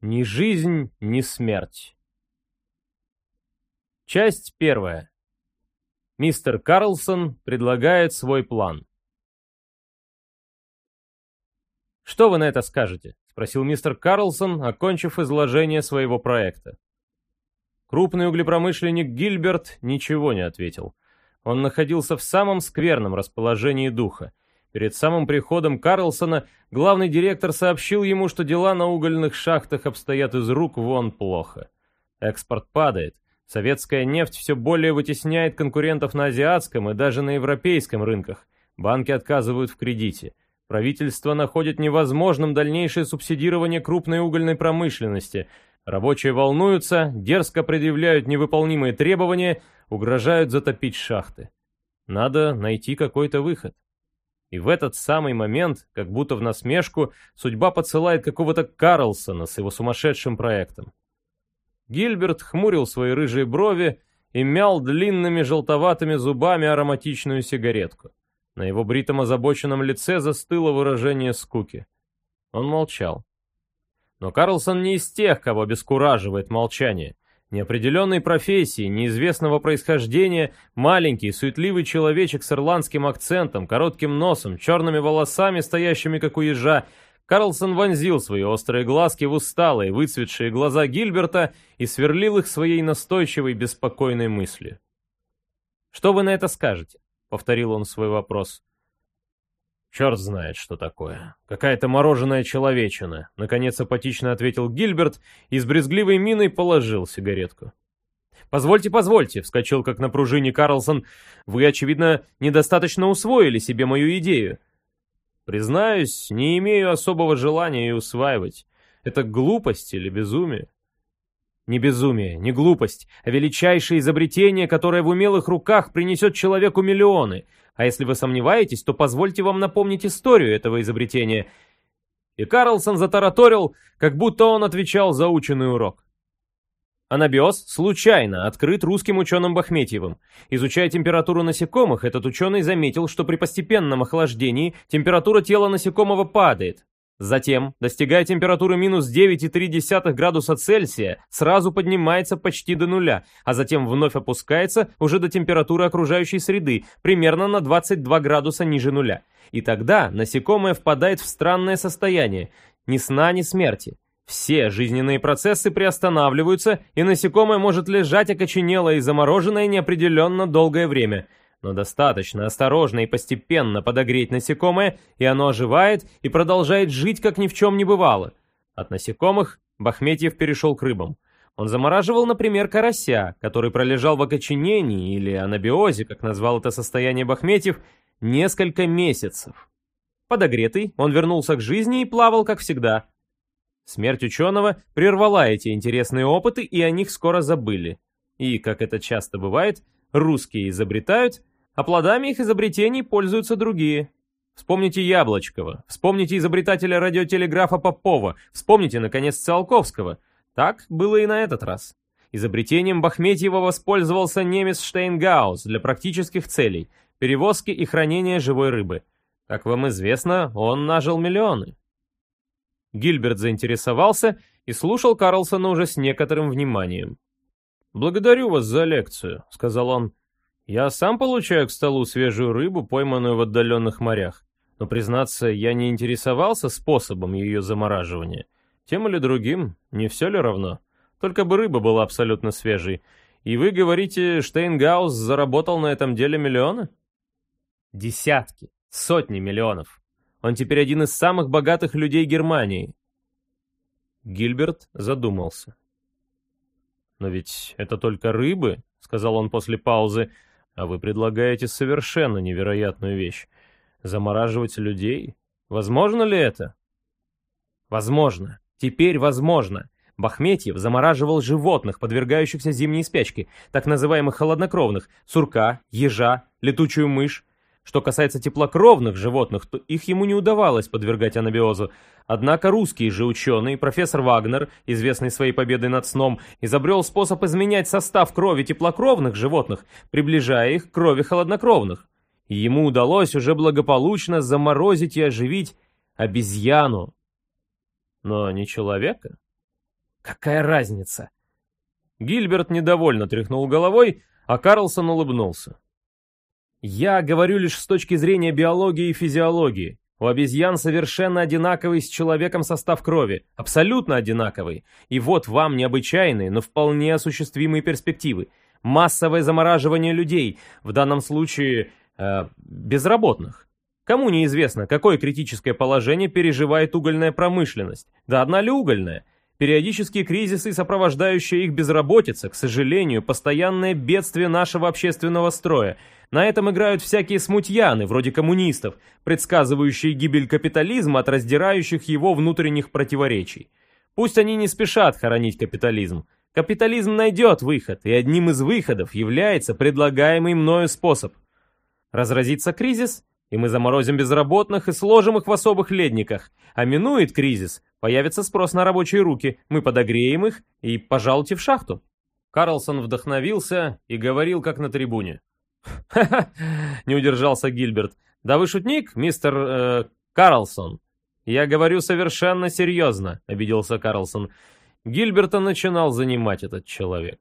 Ни жизнь, ни смерть. Часть первая. Мистер Карлсон предлагает свой план. «Что вы на это скажете?» — спросил мистер Карлсон, окончив изложение своего проекта. Крупный углепромышленник Гильберт ничего не ответил. Он находился в самом скверном расположении духа — Перед самым приходом Карлсона главный директор сообщил ему, что дела на угольных шахтах обстоят из рук вон плохо. Экспорт падает. Советская нефть все более вытесняет конкурентов на азиатском и даже на европейском рынках. Банки отказывают в кредите. Правительство находит невозможным дальнейшее субсидирование крупной угольной промышленности. Рабочие волнуются, дерзко предъявляют невыполнимые требования, угрожают затопить шахты. Надо найти какой-то выход. И в этот самый момент, как будто в насмешку, судьба подсылает какого-то Карлсона с его сумасшедшим проектом. Гильберт хмурил свои рыжие брови и мял длинными желтоватыми зубами ароматичную сигаретку. На его бритом озабоченном лице застыло выражение скуки. Он молчал. Но Карлсон не из тех, кого обескураживает молчание — неопределенной профессии, неизвестного происхождения, маленький, суетливый человечек с ирландским акцентом, коротким носом, черными волосами, стоящими как у ежа, Карлсон вонзил свои острые глазки в усталые, выцветшие глаза Гильберта и сверлил их своей настойчивой, беспокойной мыслью. «Что вы на это скажете?» — повторил он свой вопрос. «Черт знает, что такое. Какая-то мороженая человечина», — наконец апатично ответил Гильберт и с брезгливой миной положил сигаретку. «Позвольте, позвольте», — вскочил как на пружине Карлсон. «Вы, очевидно, недостаточно усвоили себе мою идею». «Признаюсь, не имею особого желания ее усваивать. Это глупость или безумие?» Не безумие, не глупость, а величайшее изобретение, которое в умелых руках принесет человеку миллионы. А если вы сомневаетесь, то позвольте вам напомнить историю этого изобретения. И Карлсон затараторил, как будто он отвечал за ученый урок. Анабиоз случайно открыт русским ученым Бахметьевым. Изучая температуру насекомых, этот ученый заметил, что при постепенном охлаждении температура тела насекомого падает, Затем, достигая температуры минус 9,3 градуса Цельсия, сразу поднимается почти до нуля, а затем вновь опускается уже до температуры окружающей среды, примерно на 22 градуса ниже нуля. И тогда насекомое впадает в странное состояние, ни сна, ни смерти. Все жизненные процессы приостанавливаются, и насекомое может лежать окоченелое и замороженное неопределенно долгое время – но достаточно осторожно и постепенно подогреть насекомое, и оно оживает и продолжает жить, как ни в чем не бывало. От насекомых Бахметьев перешел к рыбам. Он замораживал, например, карася, который пролежал в окоченении или анабиозе, как назвал это состояние Бахметьев, несколько месяцев. Подогретый, он вернулся к жизни и плавал, как всегда. Смерть ученого прервала эти интересные опыты, и о них скоро забыли. И, как это часто бывает, русские изобретают, а плодами их изобретений пользуются другие. Вспомните Яблочкова, вспомните изобретателя радиотелеграфа Попова, вспомните, наконец, Циолковского. Так было и на этот раз. Изобретением Бахметьева воспользовался немец Штейнгаус для практических целей – перевозки и хранения живой рыбы. Как вам известно, он нажил миллионы. Гильберт заинтересовался и слушал Карлсона уже с некоторым вниманием. «Благодарю вас за лекцию», — сказал он. Я сам получаю к столу свежую рыбу, пойманную в отдаленных морях. Но, признаться, я не интересовался способом ее замораживания. Тем или другим, не все ли равно? Только бы рыба была абсолютно свежей. И вы говорите, Штейнгаус заработал на этом деле миллионы? Десятки, сотни миллионов. Он теперь один из самых богатых людей Германии. Гильберт задумался. «Но ведь это только рыбы», — сказал он после паузы, — а вы предлагаете совершенно невероятную вещь. Замораживать людей? Возможно ли это? Возможно. Теперь возможно. Бахметьев замораживал животных, подвергающихся зимней спячке, так называемых холоднокровных, сурка, ежа, летучую мышь. Что касается теплокровных животных, то их ему не удавалось подвергать анабиозу. Однако русский же ученый, профессор Вагнер, известный своей победой над сном, изобрел способ изменять состав крови теплокровных животных, приближая их к крови холоднокровных. И ему удалось уже благополучно заморозить и оживить обезьяну. Но не человека. Какая разница? Гильберт недовольно тряхнул головой, а Карлсон улыбнулся. Я говорю лишь с точки зрения биологии и физиологии. У обезьян совершенно одинаковый с человеком состав крови, абсолютно одинаковый. И вот вам необычайные, но вполне осуществимые перспективы. Массовое замораживание людей, в данном случае э, безработных. Кому неизвестно, какое критическое положение переживает угольная промышленность? Да одна ли угольная? Периодические кризисы, сопровождающие их безработица, к сожалению, постоянное бедствие нашего общественного строя. На этом играют всякие смутьяны, вроде коммунистов, предсказывающие гибель капитализма от раздирающих его внутренних противоречий. Пусть они не спешат хоронить капитализм. Капитализм найдет выход, и одним из выходов является предлагаемый мною способ. Разразится кризис, и мы заморозим безработных и сложим их в особых ледниках. А минует кризис, появится спрос на рабочие руки, мы подогреем их и пожалуйте в шахту. Карлсон вдохновился и говорил, как на трибуне. «Ха-ха!» — не удержался Гильберт. «Да вы шутник, мистер... Э, Карлсон?» «Я говорю совершенно серьезно», — обиделся Карлсон. Гильберта начинал занимать этот человек.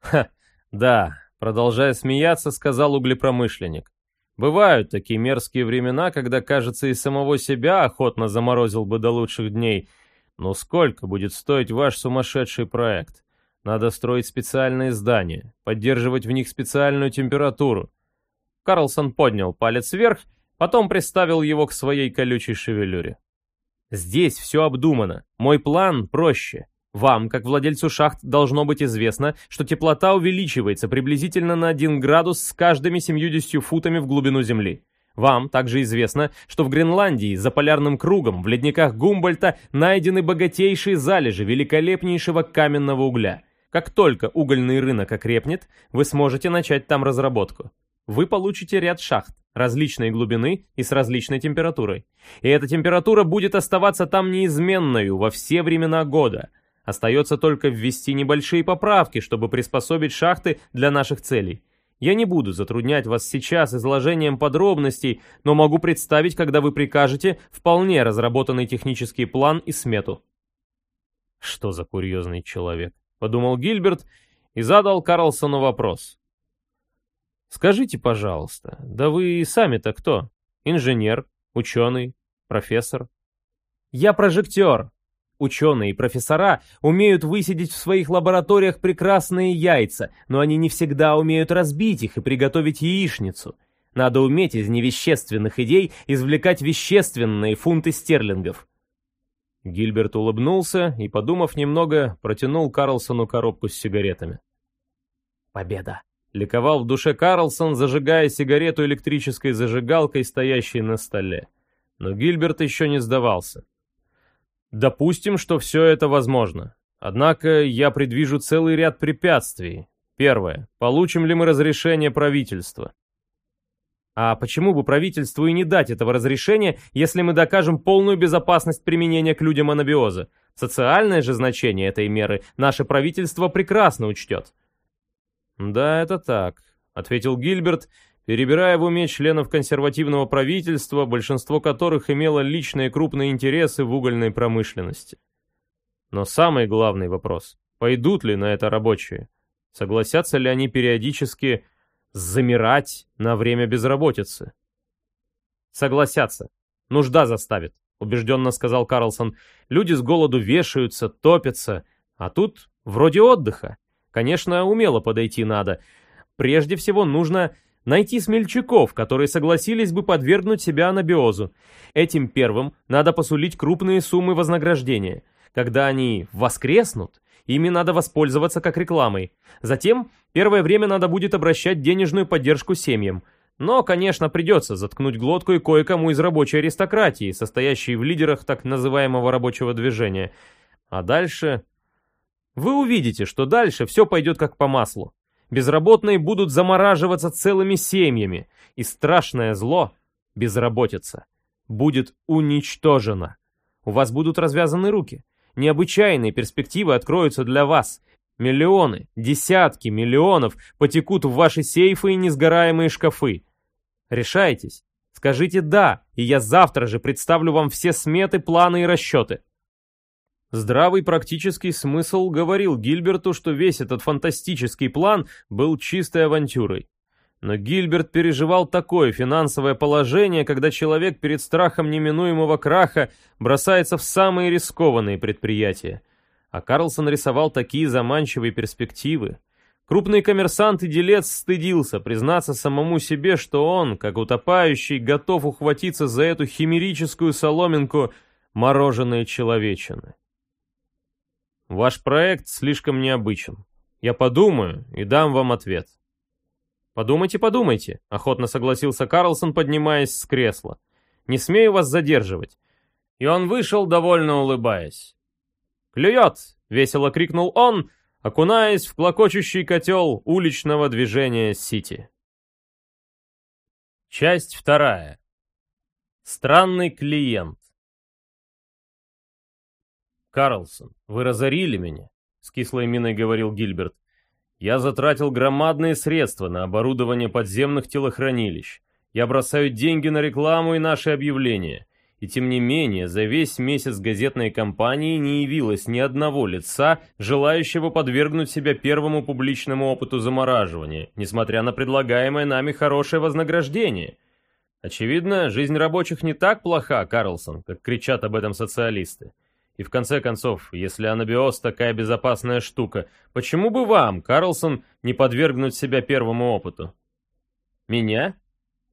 «Ха, да», — продолжая смеяться, сказал углепромышленник. Бывают такие мерзкие времена, когда, кажется, и самого себя охотно заморозил бы до лучших дней. Но сколько будет стоить ваш сумасшедший проект? Надо строить специальные здания, поддерживать в них специальную температуру. Карлсон поднял палец вверх, потом приставил его к своей колючей шевелюре. Здесь все обдумано. Мой план проще. Вам, как владельцу шахт, должно быть известно, что теплота увеличивается приблизительно на 1 градус с каждыми 70 футами в глубину Земли. Вам также известно, что в Гренландии за полярным кругом в ледниках Гумбольта найдены богатейшие залежи великолепнейшего каменного угля. Как только угольный рынок окрепнет, вы сможете начать там разработку. Вы получите ряд шахт различной глубины и с различной температурой. И эта температура будет оставаться там неизменной во все времена года – Остается только ввести небольшие поправки, чтобы приспособить шахты для наших целей. Я не буду затруднять вас сейчас изложением подробностей, но могу представить, когда вы прикажете, вполне разработанный технический план и смету. Что за курьезный человек? Подумал Гильберт и задал Карлсону вопрос. Скажите, пожалуйста, да вы сами-то кто? Инженер, ученый, профессор? Я прожектор, Ученые и профессора умеют высидеть в своих лабораториях прекрасные яйца, но они не всегда умеют разбить их и приготовить яичницу. Надо уметь из невещественных идей извлекать вещественные фунты стерлингов. Гильберт улыбнулся и, подумав немного, протянул Карлсону коробку с сигаретами. «Победа!» — ликовал в душе Карлсон, зажигая сигарету электрической зажигалкой, стоящей на столе. Но Гильберт еще не сдавался. Допустим, что все это возможно. Однако я предвижу целый ряд препятствий. Первое. Получим ли мы разрешение правительства? А почему бы правительству и не дать этого разрешения, если мы докажем полную безопасность применения к людям анабиоза? Социальное же значение этой меры наше правительство прекрасно учтет. Да, это так, ответил Гильберт перебирая в уме членов консервативного правительства, большинство которых имело личные крупные интересы в угольной промышленности. Но самый главный вопрос – пойдут ли на это рабочие? Согласятся ли они периодически замирать на время безработицы? Согласятся. Нужда заставит, убежденно сказал Карлсон. Люди с голоду вешаются, топятся, а тут вроде отдыха. Конечно, умело подойти надо. Прежде всего нужно Найти смельчаков, которые согласились бы подвергнуть себя анабиозу. Этим первым надо посулить крупные суммы вознаграждения. Когда они воскреснут, ими надо воспользоваться как рекламой. Затем первое время надо будет обращать денежную поддержку семьям. Но, конечно, придется заткнуть глотку и кое-кому из рабочей аристократии, состоящей в лидерах так называемого рабочего движения. А дальше... Вы увидите, что дальше все пойдет как по маслу. Безработные будут замораживаться целыми семьями, и страшное зло, безработица, будет уничтожено. У вас будут развязаны руки. Необычайные перспективы откроются для вас. Миллионы, десятки миллионов потекут в ваши сейфы и несгораемые шкафы. Решайтесь. Скажите «да», и я завтра же представлю вам все сметы, планы и расчеты. Здравый практический смысл говорил Гильберту, что весь этот фантастический план был чистой авантюрой. Но Гильберт переживал такое финансовое положение, когда человек перед страхом неминуемого краха бросается в самые рискованные предприятия. А Карлсон рисовал такие заманчивые перспективы. Крупный коммерсант и делец стыдился признаться самому себе, что он, как утопающий, готов ухватиться за эту химерическую соломинку мороженой человечины. Ваш проект слишком необычен. Я подумаю и дам вам ответ. Подумайте, подумайте, охотно согласился Карлсон, поднимаясь с кресла. Не смею вас задерживать. И он вышел, довольно улыбаясь. «Клюет!» — весело крикнул он, окунаясь в клокочущий котел уличного движения Сити. Часть вторая. Странный клиент. «Карлсон, вы разорили меня», — с кислой миной говорил Гильберт. «Я затратил громадные средства на оборудование подземных телохранилищ. Я бросаю деньги на рекламу и наши объявления. И тем не менее, за весь месяц газетной кампании не явилось ни одного лица, желающего подвергнуть себя первому публичному опыту замораживания, несмотря на предлагаемое нами хорошее вознаграждение. Очевидно, жизнь рабочих не так плоха, Карлсон, как кричат об этом социалисты. И в конце концов, если анабиоз такая безопасная штука, почему бы вам, Карлсон, не подвергнуть себя первому опыту? Меня?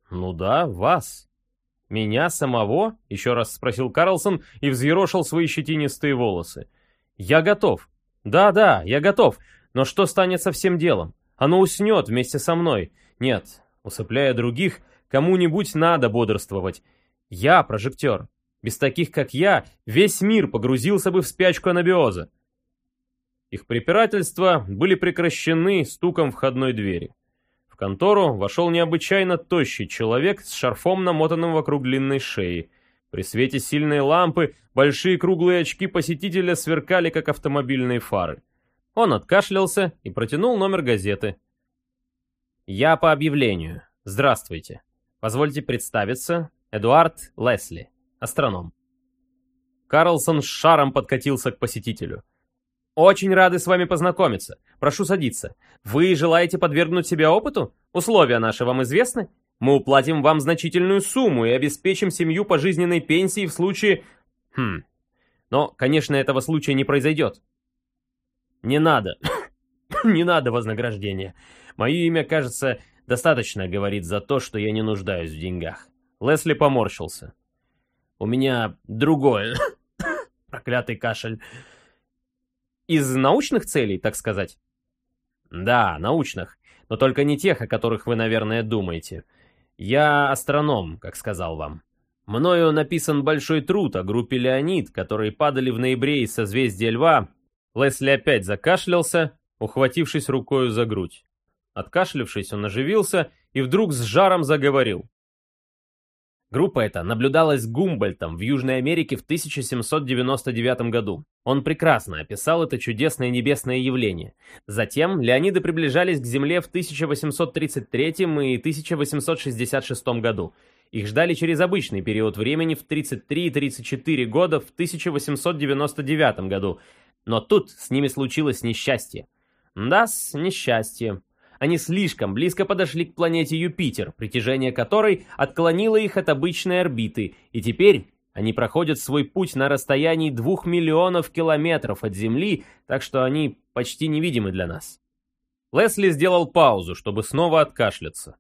Ну да, вас. Меня самого? Еще раз спросил Карлсон и взъерошил свои щетинистые волосы. Я готов. Да-да, я готов. Но что станет со всем делом? Оно уснет вместе со мной. Нет, усыпляя других, кому-нибудь надо бодрствовать. Я прожектор. Без таких, как я, весь мир погрузился бы в спячку анабиоза. Их препирательства были прекращены стуком входной двери. В контору вошел необычайно тощий человек с шарфом, намотанным вокруг длинной шеи. При свете сильной лампы большие круглые очки посетителя сверкали, как автомобильные фары. Он откашлялся и протянул номер газеты. «Я по объявлению. Здравствуйте. Позвольте представиться. Эдуард Лесли» астроном. Карлсон с шаром подкатился к посетителю. «Очень рады с вами познакомиться. Прошу садиться. Вы желаете подвергнуть себя опыту? Условия наши вам известны? Мы уплатим вам значительную сумму и обеспечим семью пожизненной пенсии в случае... Хм... Но, конечно, этого случая не произойдет. Не надо. не надо вознаграждения. Мое имя, кажется, достаточно говорит за то, что я не нуждаюсь в деньгах. Лесли поморщился. У меня другое. Проклятый кашель. Из научных целей, так сказать? Да, научных. Но только не тех, о которых вы, наверное, думаете. Я астроном, как сказал вам. Мною написан большой труд о группе Леонид, которые падали в ноябре из созвездия Льва. Лесли опять закашлялся, ухватившись рукою за грудь. Откашлившись, он оживился и вдруг с жаром заговорил. Группа эта наблюдалась Гумбольтом в Южной Америке в 1799 году. Он прекрасно описал это чудесное небесное явление. Затем Леониды приближались к Земле в 1833 и 1866 году. Их ждали через обычный период времени в 33 и 34 года в 1899 году. Но тут с ними случилось несчастье. Да, несчастье они слишком близко подошли к планете Юпитер, притяжение которой отклонило их от обычной орбиты, и теперь они проходят свой путь на расстоянии двух миллионов километров от Земли, так что они почти невидимы для нас. Лесли сделал паузу, чтобы снова откашляться.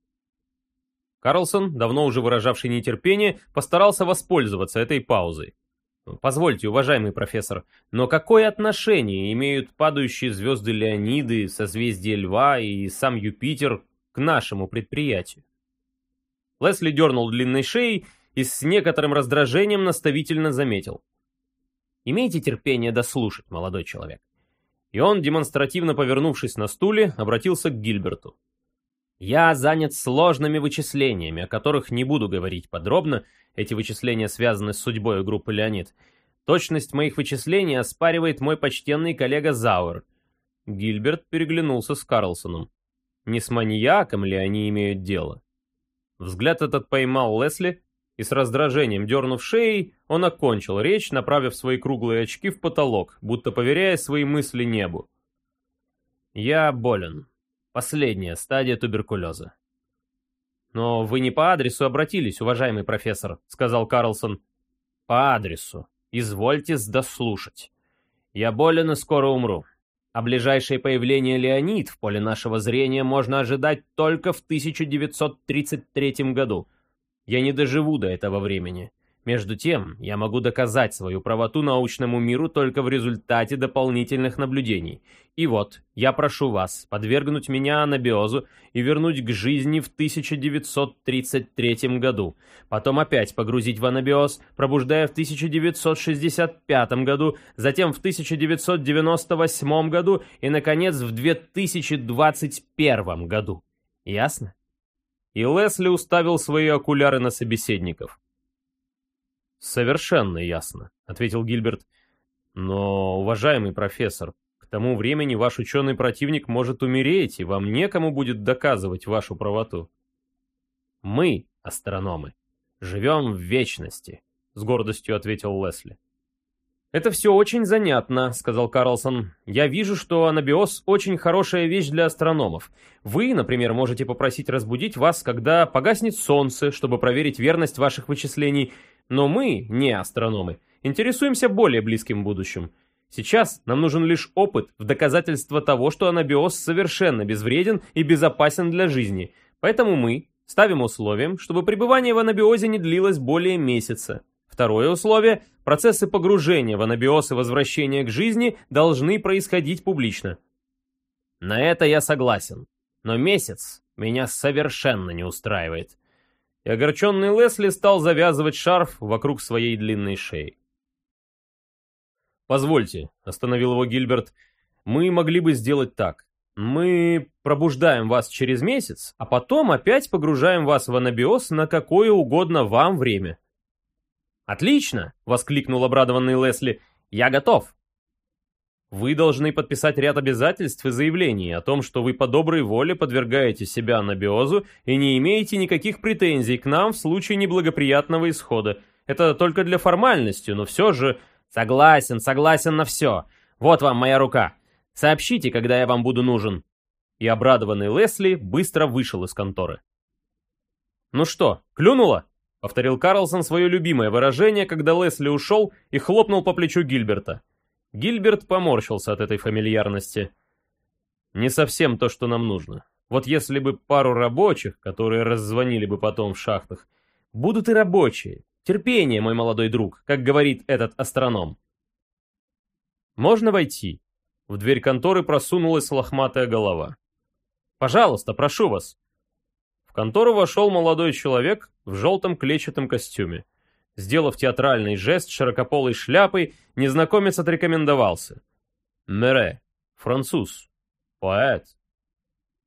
Карлсон, давно уже выражавший нетерпение, постарался воспользоваться этой паузой. Позвольте, уважаемый профессор, но какое отношение имеют падающие звезды Леониды, созвездие Льва и сам Юпитер к нашему предприятию? Лесли дернул длинной шеей и с некоторым раздражением наставительно заметил. Имейте терпение дослушать, молодой человек. И он, демонстративно повернувшись на стуле, обратился к Гильберту. Я занят сложными вычислениями, о которых не буду говорить подробно, эти вычисления связаны с судьбой группы Леонид. Точность моих вычислений оспаривает мой почтенный коллега Зауэр. Гильберт переглянулся с Карлсоном. Не с маньяком ли они имеют дело? Взгляд этот поймал Лесли, И с раздражением дернув шеей, он окончил речь, направив свои круглые очки в потолок, будто поверяя свои мысли небу. «Я болен. Последняя стадия туберкулеза». «Но вы не по адресу обратились, уважаемый профессор», — сказал Карлсон. «По адресу. Извольте дослушать. Я болен и скоро умру. А ближайшее появление Леонид в поле нашего зрения можно ожидать только в 1933 году. Я не доживу до этого времени. Между тем, я могу доказать свою правоту научному миру только в результате дополнительных наблюдений. И вот, я прошу вас подвергнуть меня анабиозу и вернуть к жизни в 1933 году. Потом опять погрузить в анабиоз, пробуждая в 1965 году, затем в 1998 году и, наконец, в 2021 году. Ясно? И Лесли уставил свои окуляры на собеседников. «Совершенно ясно», — ответил Гильберт. «Но, уважаемый профессор, к тому времени ваш ученый противник может умереть, и вам некому будет доказывать вашу правоту». «Мы, астрономы, живем в вечности», — с гордостью ответил Лесли. «Это все очень занятно», — сказал Карлсон. «Я вижу, что анабиоз — очень хорошая вещь для астрономов. Вы, например, можете попросить разбудить вас, когда погаснет солнце, чтобы проверить верность ваших вычислений, но мы, не астрономы, интересуемся более близким будущим. Сейчас нам нужен лишь опыт в доказательство того, что анабиоз совершенно безвреден и безопасен для жизни. Поэтому мы ставим условием, чтобы пребывание в анабиозе не длилось более месяца. Второе условие – процессы погружения в анабиоз и возвращения к жизни должны происходить публично. На это я согласен, но месяц меня совершенно не устраивает и огорченный Лесли стал завязывать шарф вокруг своей длинной шеи. «Позвольте», — остановил его Гильберт, — «мы могли бы сделать так. Мы пробуждаем вас через месяц, а потом опять погружаем вас в анабиоз на какое угодно вам время». «Отлично!» — воскликнул обрадованный Лесли. «Я готов!» Вы должны подписать ряд обязательств и заявлений о том, что вы по доброй воле подвергаете себя анабиозу и не имеете никаких претензий к нам в случае неблагоприятного исхода. Это только для формальности, но все же... Согласен, согласен на все. Вот вам моя рука. Сообщите, когда я вам буду нужен. И обрадованный Лесли быстро вышел из конторы. «Ну что, клюнуло?» — повторил Карлсон свое любимое выражение, когда Лесли ушел и хлопнул по плечу Гильберта. Гильберт поморщился от этой фамильярности. «Не совсем то, что нам нужно. Вот если бы пару рабочих, которые раззвонили бы потом в шахтах, будут и рабочие. Терпение, мой молодой друг, как говорит этот астроном». «Можно войти?» В дверь конторы просунулась лохматая голова. «Пожалуйста, прошу вас». В контору вошел молодой человек в желтом клетчатом костюме. Сделав театральный жест широкополой шляпой, незнакомец отрекомендовался. «Мере, француз, поэт».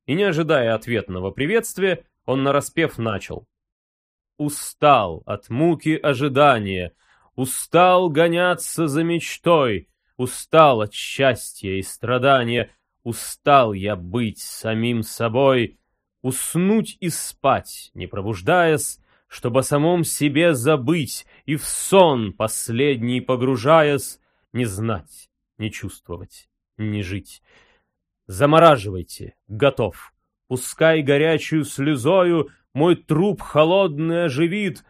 И не ожидая ответного приветствия, он нараспев начал. «Устал от муки ожидания, устал гоняться за мечтой, устал от счастья и страдания, устал я быть самим собой, уснуть и спать, не пробуждаясь, чтобы о самом себе забыть и в сон последний погружаясь, не знать, не чувствовать, не жить. Замораживайте, готов. Пускай горячую слезою мой труп холодный оживит.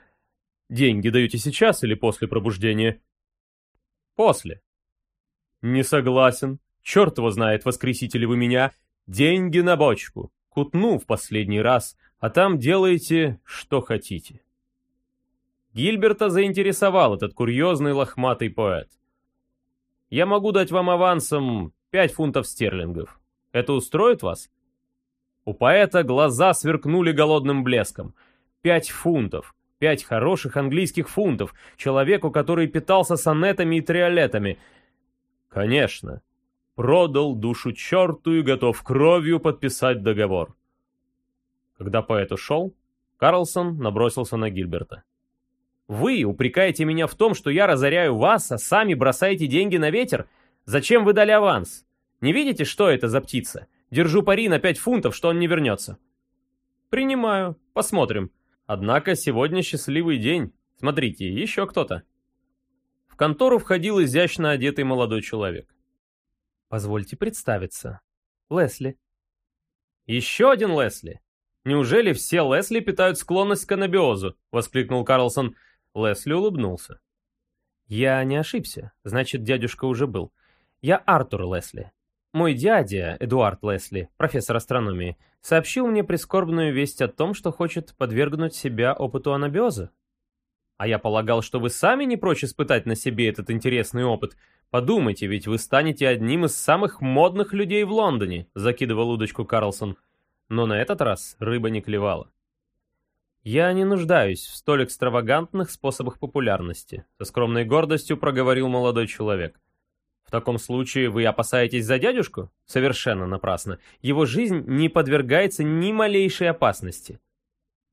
Деньги даете сейчас или после пробуждения? После. Не согласен. Черт его знает, воскресите ли вы меня. Деньги на бочку. Кутну в последний раз, а там делайте, что хотите. Гильберта заинтересовал этот курьезный лохматый поэт. «Я могу дать вам авансом пять фунтов стерлингов. Это устроит вас?» У поэта глаза сверкнули голодным блеском. Пять фунтов. Пять хороших английских фунтов. Человеку, который питался сонетами и триолетами. Конечно. Продал душу черту и готов кровью подписать договор. Когда поэт ушел, Карлсон набросился на Гильберта. «Вы упрекаете меня в том, что я разоряю вас, а сами бросаете деньги на ветер? Зачем вы дали аванс? Не видите, что это за птица? Держу пари на пять фунтов, что он не вернется». «Принимаю. Посмотрим. Однако сегодня счастливый день. Смотрите, еще кто-то. В контору входил изящно одетый молодой человек. Позвольте представиться. Лесли. Еще один Лесли. Неужели все Лесли питают склонность к анабиозу? Воскликнул Карлсон. Лесли улыбнулся. Я не ошибся. Значит, дядюшка уже был. Я Артур Лесли. Мой дядя, Эдуард Лесли, профессор астрономии, сообщил мне прискорбную весть о том, что хочет подвергнуть себя опыту анабиоза. А я полагал, что вы сами не прочь испытать на себе этот интересный опыт. Подумайте, ведь вы станете одним из самых модных людей в Лондоне, закидывал удочку Карлсон. Но на этот раз рыба не клевала. «Я не нуждаюсь в столь экстравагантных способах популярности», — со скромной гордостью проговорил молодой человек. В таком случае вы опасаетесь за дядюшку? Совершенно напрасно. Его жизнь не подвергается ни малейшей опасности.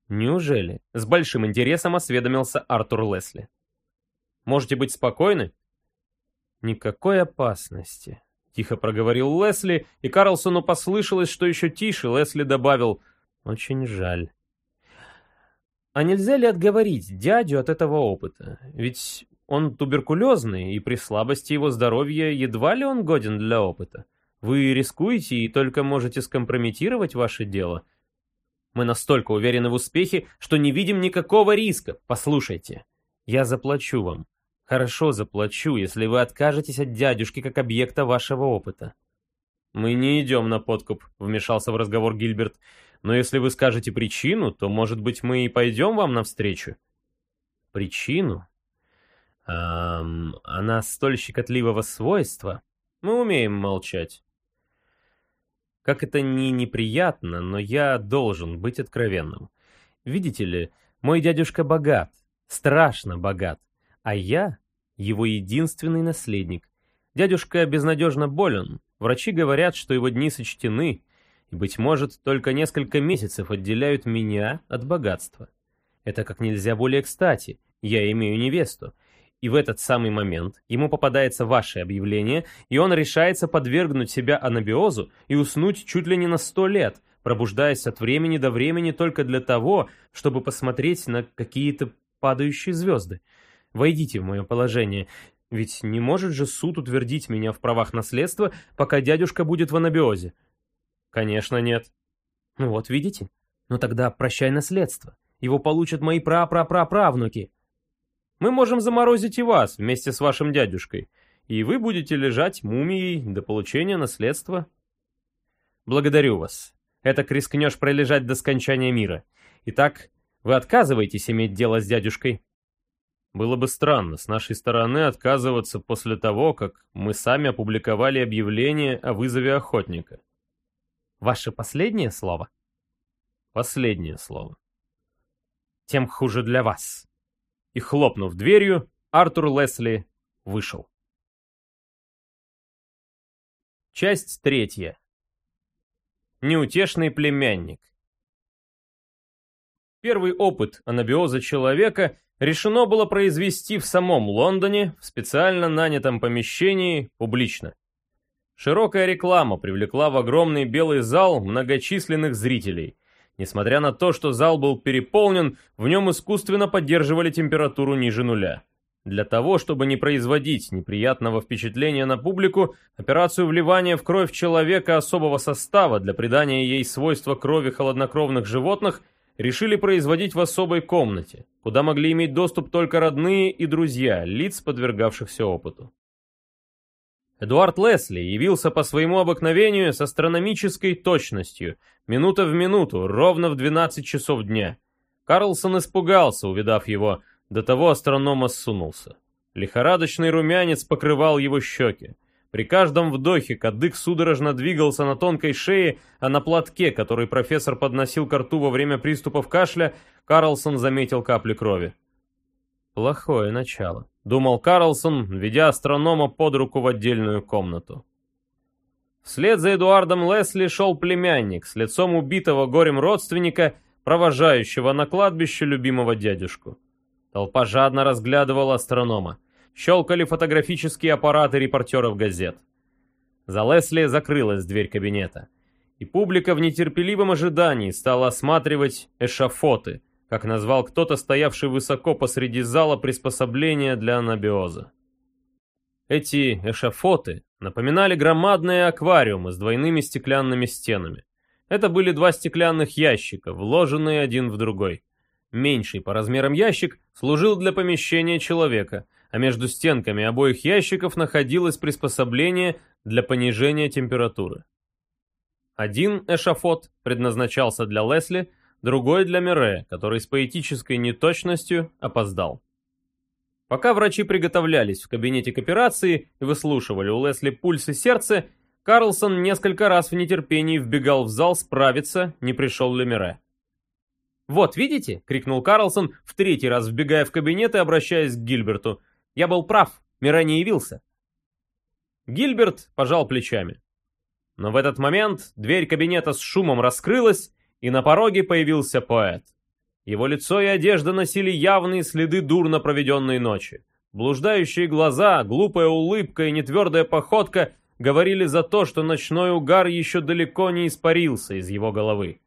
Неужели? С большим интересом осведомился Артур Лесли. Можете быть спокойны? Никакой опасности. Тихо проговорил Лесли, и Карлсону послышалось, что еще тише Лесли добавил «Очень жаль». А нельзя ли отговорить дядю от этого опыта? Ведь он туберкулезный, и при слабости его здоровья едва ли он годен для опыта. Вы рискуете и только можете скомпрометировать ваше дело. Мы настолько уверены в успехе, что не видим никакого риска. Послушайте, я заплачу вам. Хорошо заплачу, если вы откажетесь от дядюшки как объекта вашего опыта. Мы не идем на подкуп, вмешался в разговор Гильберт. Но если вы скажете причину, то, может быть, мы и пойдем вам навстречу. Причину? Эм, она столь щекотливого свойства. Мы умеем молчать. Как это ни неприятно, но я должен быть откровенным. Видите ли, мой дядюшка богат, страшно богат, а я его единственный наследник. Дядюшка безнадежно болен, врачи говорят, что его дни сочтены, и, быть может, только несколько месяцев отделяют меня от богатства. Это как нельзя более кстати, я имею невесту, и в этот самый момент ему попадается ваше объявление, и он решается подвергнуть себя анабиозу и уснуть чуть ли не на сто лет, пробуждаясь от времени до времени только для того, чтобы посмотреть на какие-то падающие звезды. Войдите в мое положение, ведь не может же суд утвердить меня в правах наследства, пока дядюшка будет в анабиозе. Конечно, нет. Ну вот, видите? Ну тогда прощай наследство. Его получат мои пра-пра-пра-правнуки. Мы можем заморозить и вас вместе с вашим дядюшкой, и вы будете лежать мумией до получения наследства. Благодарю вас. Это рискнешь пролежать до скончания мира. Итак, вы отказываетесь иметь дело с дядюшкой? Было бы странно с нашей стороны отказываться после того, как мы сами опубликовали объявление о вызове охотника. Ваше последнее слово? Последнее слово. Тем хуже для вас и, хлопнув дверью, Артур Лесли вышел. Часть третья. Неутешный племянник. Первый опыт анабиоза человека решено было произвести в самом Лондоне, в специально нанятом помещении, публично. Широкая реклама привлекла в огромный белый зал многочисленных зрителей. Несмотря на то, что зал был переполнен, в нем искусственно поддерживали температуру ниже нуля. Для того, чтобы не производить неприятного впечатления на публику, операцию вливания в кровь человека особого состава для придания ей свойства крови холоднокровных животных решили производить в особой комнате, куда могли иметь доступ только родные и друзья лиц, подвергавшихся опыту. Эдуард Лесли явился по своему обыкновению с астрономической точностью, минута в минуту, ровно в 12 часов дня. Карлсон испугался, увидав его, до того астронома сунулся. Лихорадочный румянец покрывал его щеки. При каждом вдохе кадык судорожно двигался на тонкой шее, а на платке, который профессор подносил к рту во время приступов кашля, Карлсон заметил капли крови. Плохое начало, думал Карлсон, ведя астронома под руку в отдельную комнату. Вслед за Эдуардом Лесли шел племянник с лицом убитого горем родственника, провожающего на кладбище любимого дядюшку. Толпа жадно разглядывала астронома. Щелкали фотографические аппараты репортеров газет. За Лесли закрылась дверь кабинета. И публика в нетерпеливом ожидании стала осматривать эшафоты, как назвал кто-то, стоявший высоко посреди зала приспособления для анабиоза. Эти эшафоты напоминали громадные аквариумы с двойными стеклянными стенами. Это были два стеклянных ящика, вложенные один в другой. Меньший по размерам ящик служил для помещения человека, а между стенками обоих ящиков находилось приспособление для понижения температуры. Один эшафот предназначался для Лесли, другой для Мире, который с поэтической неточностью опоздал. Пока врачи приготовлялись в кабинете к операции и выслушивали у Лесли пульс и сердце, Карлсон несколько раз в нетерпении вбегал в зал справиться, не пришел ли Мире. «Вот, видите?» — крикнул Карлсон, в третий раз вбегая в кабинет и обращаясь к Гильберту. «Я был прав, Мире не явился». Гильберт пожал плечами. Но в этот момент дверь кабинета с шумом раскрылась, и на пороге появился поэт. Его лицо и одежда носили явные следы дурно проведенной ночи. Блуждающие глаза, глупая улыбка и нетвердая походка говорили за то, что ночной угар еще далеко не испарился из его головы.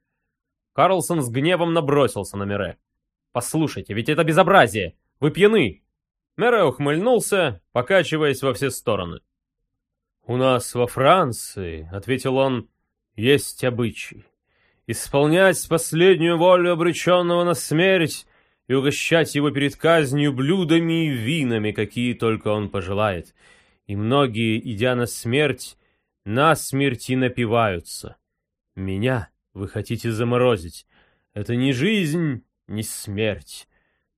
Карлсон с гневом набросился на Мире. «Послушайте, ведь это безобразие! Вы пьяны!» Мире ухмыльнулся, покачиваясь во все стороны. «У нас во Франции, — ответил он, — есть обычай. Исполнять последнюю волю обреченного на смерть и угощать его перед казнью блюдами и винами, какие только он пожелает и многие, идя на смерть, на смерти напиваются. Меня вы хотите заморозить. Это не жизнь, не смерть.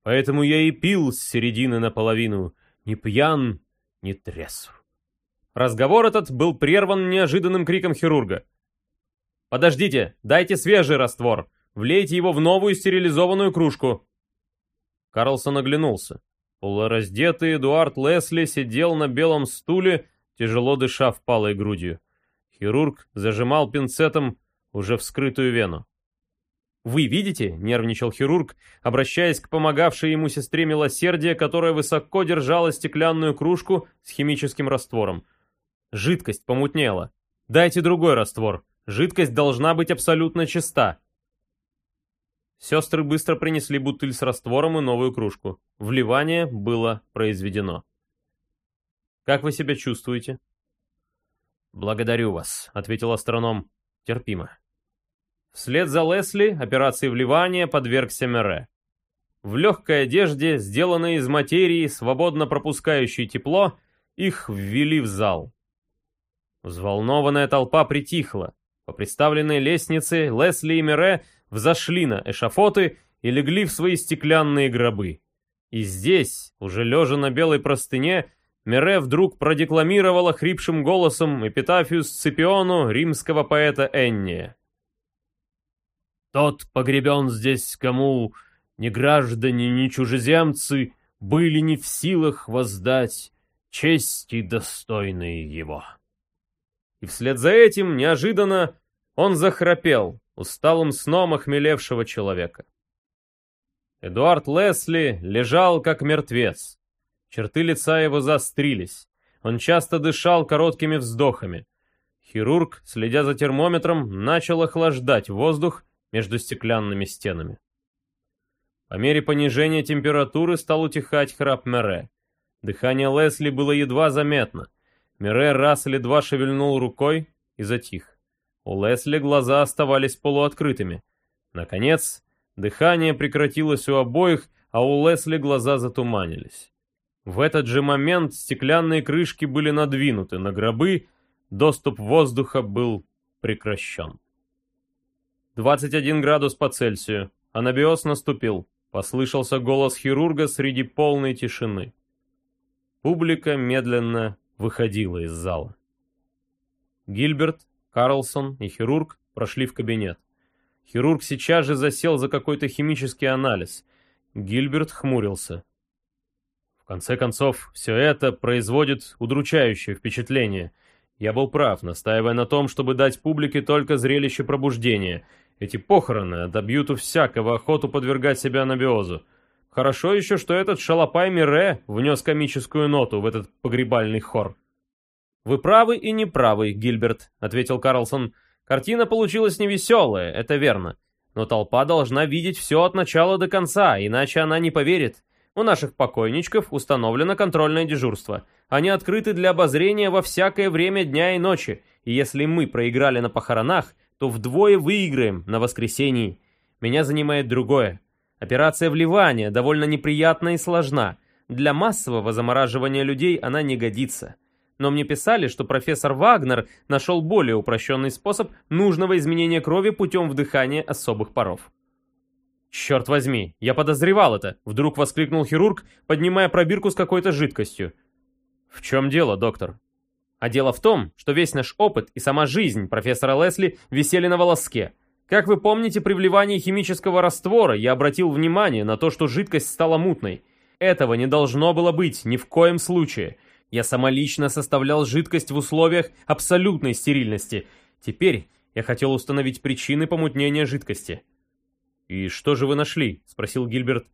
Поэтому я и пил с середины наполовину, не пьян, не трезв. Разговор этот был прерван неожиданным криком хирурга. «Подождите, дайте свежий раствор, влейте его в новую стерилизованную кружку». Карлсон оглянулся. Полураздетый Эдуард Лесли сидел на белом стуле, тяжело дыша впалой грудью. Хирург зажимал пинцетом уже вскрытую вену. «Вы видите?» — нервничал хирург, обращаясь к помогавшей ему сестре милосердия, которая высоко держала стеклянную кружку с химическим раствором. «Жидкость помутнела. Дайте другой раствор. Жидкость должна быть абсолютно чиста». Сестры быстро принесли бутыль с раствором и новую кружку. Вливание было произведено. «Как вы себя чувствуете?» «Благодарю вас», — ответил астроном. «Терпимо». Вслед за Лесли операции вливания подвергся Мере. В легкой одежде, сделанной из материи, свободно пропускающей тепло, их ввели в зал. Взволнованная толпа притихла. По представленной лестнице Лесли и Мере взошли на эшафоты и легли в свои стеклянные гробы. И здесь, уже лежа на белой простыне, Мере вдруг продекламировала хрипшим голосом эпитафию Сципиону римского поэта Энния. «Тот погребен здесь, кому ни граждане, ни чужеземцы были не в силах воздать чести достойные его». И вслед за этим, неожиданно, он захрапел, усталым сном охмелевшего человека. Эдуард Лесли лежал как мертвец. Черты лица его заострились. Он часто дышал короткими вздохами. Хирург, следя за термометром, начал охлаждать воздух между стеклянными стенами. По мере понижения температуры стал утихать храп Мере. Дыхание Лесли было едва заметно. Мере раз или два шевельнул рукой и затих. У Лесли глаза оставались полуоткрытыми. Наконец, дыхание прекратилось у обоих, а у Лесли глаза затуманились. В этот же момент стеклянные крышки были надвинуты на гробы, доступ воздуха был прекращен. 21 градус по Цельсию. Анабиоз наступил. Послышался голос хирурга среди полной тишины. Публика медленно выходила из зала. Гильберт Карлсон и хирург прошли в кабинет. Хирург сейчас же засел за какой-то химический анализ. Гильберт хмурился. В конце концов, все это производит удручающее впечатление. Я был прав, настаивая на том, чтобы дать публике только зрелище пробуждения. Эти похороны отобьют у всякого охоту подвергать себя анабиозу. Хорошо еще, что этот шалопай Мире внес комическую ноту в этот погребальный хор. «Вы правы и не правы, Гильберт», — ответил Карлсон. «Картина получилась невеселая, это верно. Но толпа должна видеть все от начала до конца, иначе она не поверит. У наших покойничков установлено контрольное дежурство. Они открыты для обозрения во всякое время дня и ночи. И если мы проиграли на похоронах, то вдвое выиграем на воскресенье. Меня занимает другое. Операция вливания довольно неприятна и сложна. Для массового замораживания людей она не годится. Но мне писали, что профессор Вагнер нашел более упрощенный способ нужного изменения крови путем вдыхания особых паров. «Черт возьми, я подозревал это!» — вдруг воскликнул хирург, поднимая пробирку с какой-то жидкостью. «В чем дело, доктор?» «А дело в том, что весь наш опыт и сама жизнь профессора Лесли висели на волоске. Как вы помните, при вливании химического раствора я обратил внимание на то, что жидкость стала мутной. Этого не должно было быть ни в коем случае. Я самолично составлял жидкость в условиях абсолютной стерильности. Теперь я хотел установить причины помутнения жидкости. «И что же вы нашли?» — спросил Гильберт.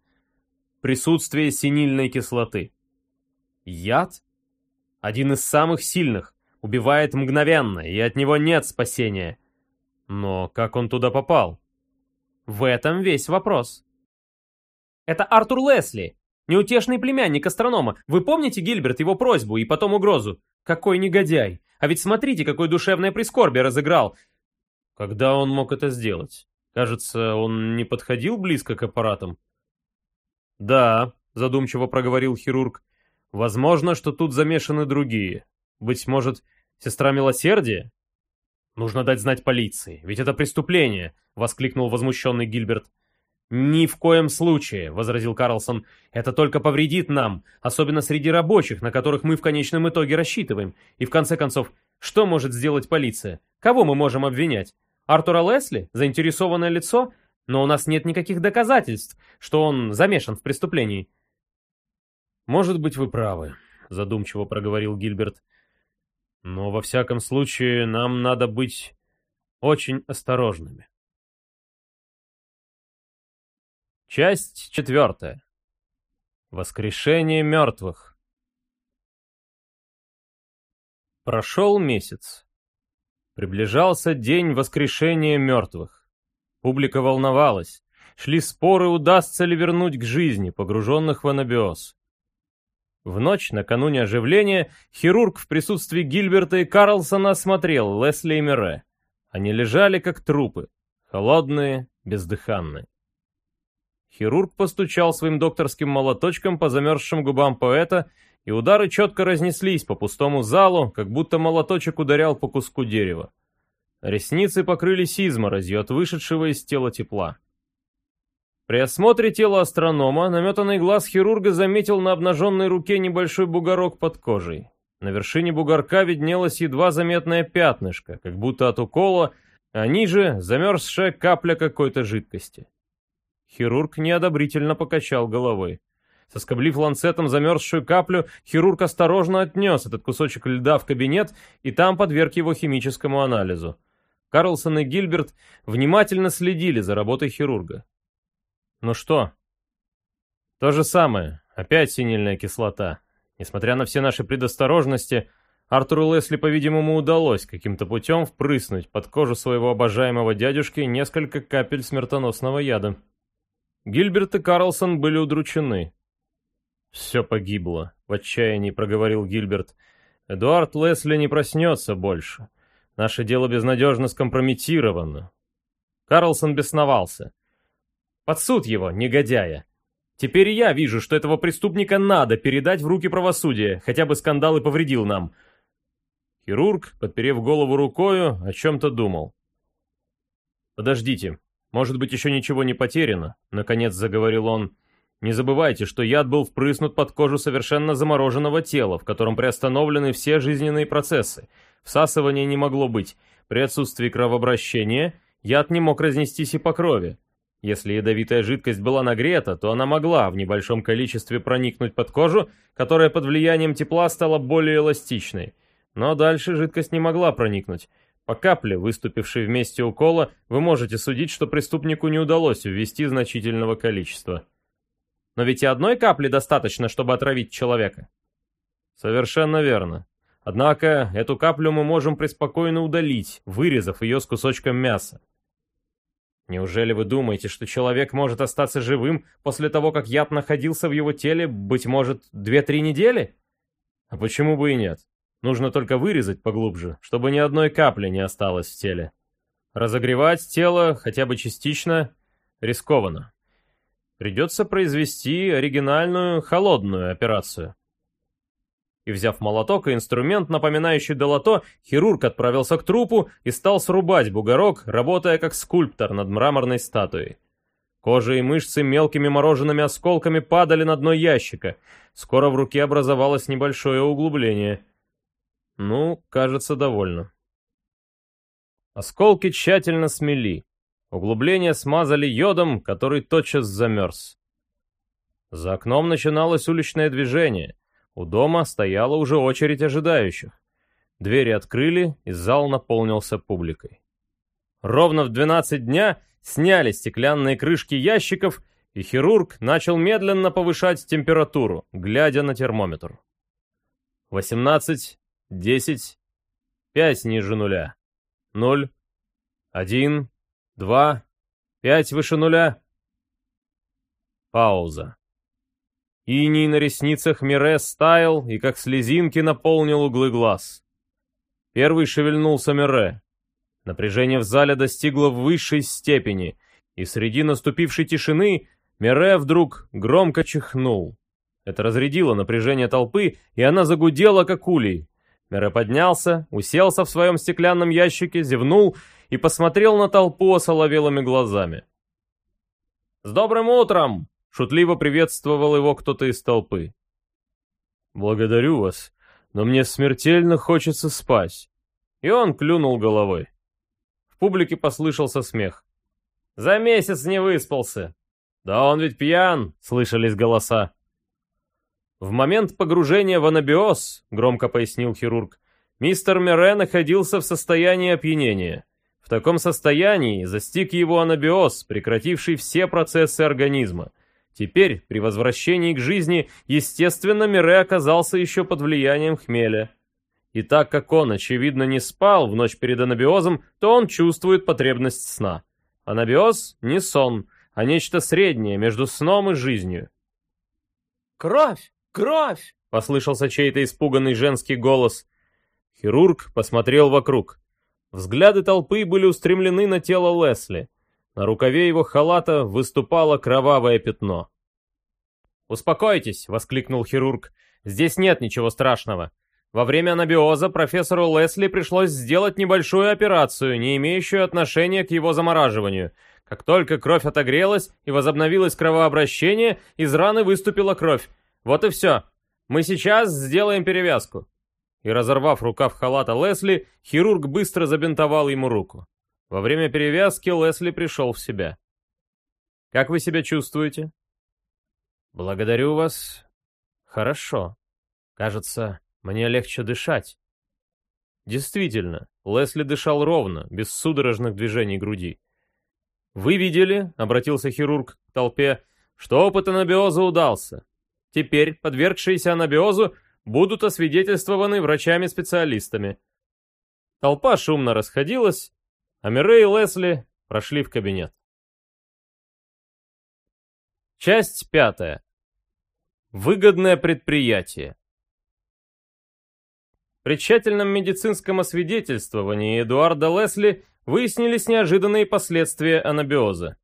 «Присутствие синильной кислоты». «Яд? Один из самых сильных. Убивает мгновенно, и от него нет спасения. Но как он туда попал?» «В этом весь вопрос». «Это Артур Лесли, Неутешный племянник астронома. Вы помните, Гильберт, его просьбу и потом угрозу? Какой негодяй! А ведь смотрите, какое душевное прискорбие разыграл. Когда он мог это сделать? Кажется, он не подходил близко к аппаратам. Да, задумчиво проговорил хирург. Возможно, что тут замешаны другие. Быть может, сестра милосердия? Нужно дать знать полиции, ведь это преступление, воскликнул возмущенный Гильберт. «Ни в коем случае», — возразил Карлсон. «Это только повредит нам, особенно среди рабочих, на которых мы в конечном итоге рассчитываем. И в конце концов, что может сделать полиция? Кого мы можем обвинять? Артура Лесли? Заинтересованное лицо? Но у нас нет никаких доказательств, что он замешан в преступлении». «Может быть, вы правы», — задумчиво проговорил Гильберт. «Но во всяком случае нам надо быть очень осторожными». Часть четвертая. Воскрешение мертвых. Прошел месяц. Приближался день воскрешения мертвых. Публика волновалась. Шли споры, удастся ли вернуть к жизни погруженных в анабиоз. В ночь, накануне оживления, хирург в присутствии Гильберта и Карлсона осмотрел Лесли и Мире. Они лежали как трупы, холодные, бездыханные. Хирург постучал своим докторским молоточком по замерзшим губам поэта, и удары четко разнеслись по пустому залу, как будто молоточек ударял по куску дерева. Ресницы покрылись изморозью от вышедшего из тела тепла. При осмотре тела астронома наметанный глаз хирурга заметил на обнаженной руке небольшой бугорок под кожей. На вершине бугорка виднелось едва заметное пятнышко, как будто от укола, а ниже замерзшая капля какой-то жидкости. Хирург неодобрительно покачал головой. Соскоблив ланцетом замерзшую каплю, хирург осторожно отнес этот кусочек льда в кабинет и там подверг его химическому анализу. Карлсон и Гильберт внимательно следили за работой хирурга. «Ну что?» «То же самое. Опять синильная кислота. Несмотря на все наши предосторожности, Артуру Лесли, по-видимому, удалось каким-то путем впрыснуть под кожу своего обожаемого дядюшки несколько капель смертоносного яда». Гильберт и Карлсон были удручены. «Все погибло», — в отчаянии проговорил Гильберт. «Эдуард Лесли не проснется больше. Наше дело безнадежно скомпрометировано». Карлсон бесновался. «Под суд его, негодяя! Теперь я вижу, что этого преступника надо передать в руки правосудия, хотя бы скандал и повредил нам». Хирург, подперев голову рукою, о чем-то думал. «Подождите», может быть, еще ничего не потеряно?» — наконец заговорил он. «Не забывайте, что яд был впрыснут под кожу совершенно замороженного тела, в котором приостановлены все жизненные процессы. Всасывания не могло быть. При отсутствии кровообращения яд не мог разнестись и по крови. Если ядовитая жидкость была нагрета, то она могла в небольшом количестве проникнуть под кожу, которая под влиянием тепла стала более эластичной. Но дальше жидкость не могла проникнуть. По капле, выступившей вместе укола, вы можете судить, что преступнику не удалось ввести значительного количества. Но ведь и одной капли достаточно, чтобы отравить человека. Совершенно верно. Однако, эту каплю мы можем преспокойно удалить, вырезав ее с кусочком мяса. Неужели вы думаете, что человек может остаться живым после того, как яд находился в его теле, быть может, две-три недели? А почему бы и нет? Нужно только вырезать поглубже, чтобы ни одной капли не осталось в теле. Разогревать тело хотя бы частично рискованно. Придется произвести оригинальную холодную операцию. И взяв молоток и инструмент, напоминающий долото, хирург отправился к трупу и стал срубать бугорок, работая как скульптор над мраморной статуей. Кожа и мышцы мелкими мороженными осколками падали на дно ящика. Скоро в руке образовалось небольшое углубление. Ну, кажется, довольно. Осколки тщательно смели. Углубление смазали йодом, который тотчас замерз. За окном начиналось уличное движение. У дома стояла уже очередь ожидающих. Двери открыли, и зал наполнился публикой. Ровно в 12 дня сняли стеклянные крышки ящиков, и хирург начал медленно повышать температуру, глядя на термометр. 18, 10, 5 ниже нуля, 0, 1, два, пять выше нуля. Пауза. Иней на ресницах Мире стаял и как слезинки наполнил углы глаз. Первый шевельнулся Мире. Напряжение в зале достигло высшей степени, и среди наступившей тишины Мире вдруг громко чихнул. Это разрядило напряжение толпы, и она загудела, как улей. Мире поднялся, уселся в своем стеклянном ящике, зевнул и посмотрел на толпу осоловелыми глазами. «С добрым утром!» — шутливо приветствовал его кто-то из толпы. «Благодарю вас, но мне смертельно хочется спать». И он клюнул головой. В публике послышался смех. «За месяц не выспался!» «Да он ведь пьян!» — слышались голоса. В момент погружения в анабиоз, громко пояснил хирург, мистер Мере находился в состоянии опьянения. В таком состоянии застиг его анабиоз, прекративший все процессы организма. Теперь, при возвращении к жизни, естественно, Мире оказался еще под влиянием хмеля. И так как он, очевидно, не спал в ночь перед анабиозом, то он чувствует потребность сна. Анабиоз — не сон, а нечто среднее между сном и жизнью. «Кровь! Кровь!» — послышался чей-то испуганный женский голос. Хирург посмотрел вокруг. Взгляды толпы были устремлены на тело Лесли. На рукаве его халата выступало кровавое пятно. «Успокойтесь!» — воскликнул хирург. «Здесь нет ничего страшного. Во время анабиоза профессору Лесли пришлось сделать небольшую операцию, не имеющую отношения к его замораживанию. Как только кровь отогрелась и возобновилось кровообращение, из раны выступила кровь. Вот и все. Мы сейчас сделаем перевязку и, разорвав рукав халата Лесли, хирург быстро забинтовал ему руку. Во время перевязки Лесли пришел в себя. «Как вы себя чувствуете?» «Благодарю вас. Хорошо. Кажется, мне легче дышать». Действительно, Лесли дышал ровно, без судорожных движений груди. «Вы видели, — обратился хирург к толпе, — что опыт анабиоза удался. Теперь, подвергшиеся анабиозу, будут освидетельствованы врачами-специалистами. Толпа шумно расходилась, а Мирей и Лесли прошли в кабинет. Часть пятая. Выгодное предприятие. При тщательном медицинском освидетельствовании Эдуарда Лесли выяснились неожиданные последствия анабиоза.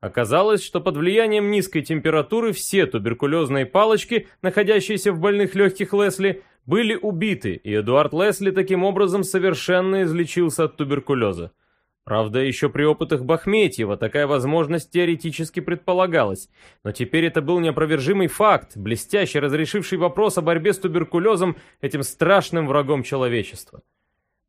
Оказалось, что под влиянием низкой температуры все туберкулезные палочки, находящиеся в больных легких Лесли, были убиты, и Эдуард Лесли таким образом совершенно излечился от туберкулеза. Правда, еще при опытах Бахметьева такая возможность теоретически предполагалась, но теперь это был неопровержимый факт, блестяще разрешивший вопрос о борьбе с туберкулезом, этим страшным врагом человечества.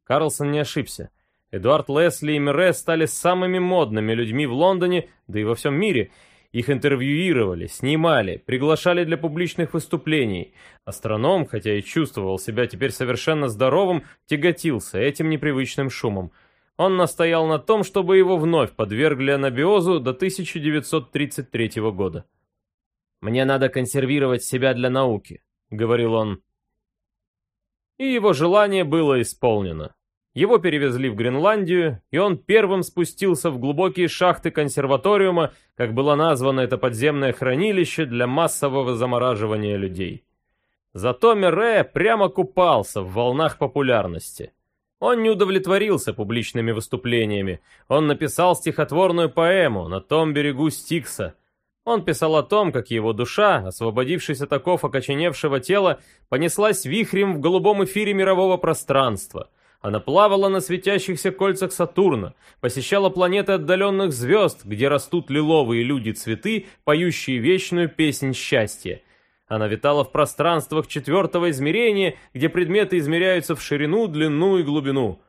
Карлсон не ошибся. Эдуард Лесли и Мире стали самыми модными людьми в Лондоне, да и во всем мире. Их интервьюировали, снимали, приглашали для публичных выступлений. Астроном, хотя и чувствовал себя теперь совершенно здоровым, тяготился этим непривычным шумом. Он настоял на том, чтобы его вновь подвергли анабиозу до 1933 года. «Мне надо консервировать себя для науки», — говорил он. И его желание было исполнено. Его перевезли в Гренландию, и он первым спустился в глубокие шахты консерваториума, как было названо это подземное хранилище для массового замораживания людей. Зато Мире прямо купался в волнах популярности. Он не удовлетворился публичными выступлениями. Он написал стихотворную поэму на том берегу Стикса. Он писал о том, как его душа, освободившись от оков окоченевшего тела, понеслась вихрем в голубом эфире мирового пространства — она плавала на светящихся кольцах Сатурна, посещала планеты отдаленных звезд, где растут лиловые люди-цветы, поющие вечную песнь счастья. Она витала в пространствах четвертого измерения, где предметы измеряются в ширину, длину и глубину.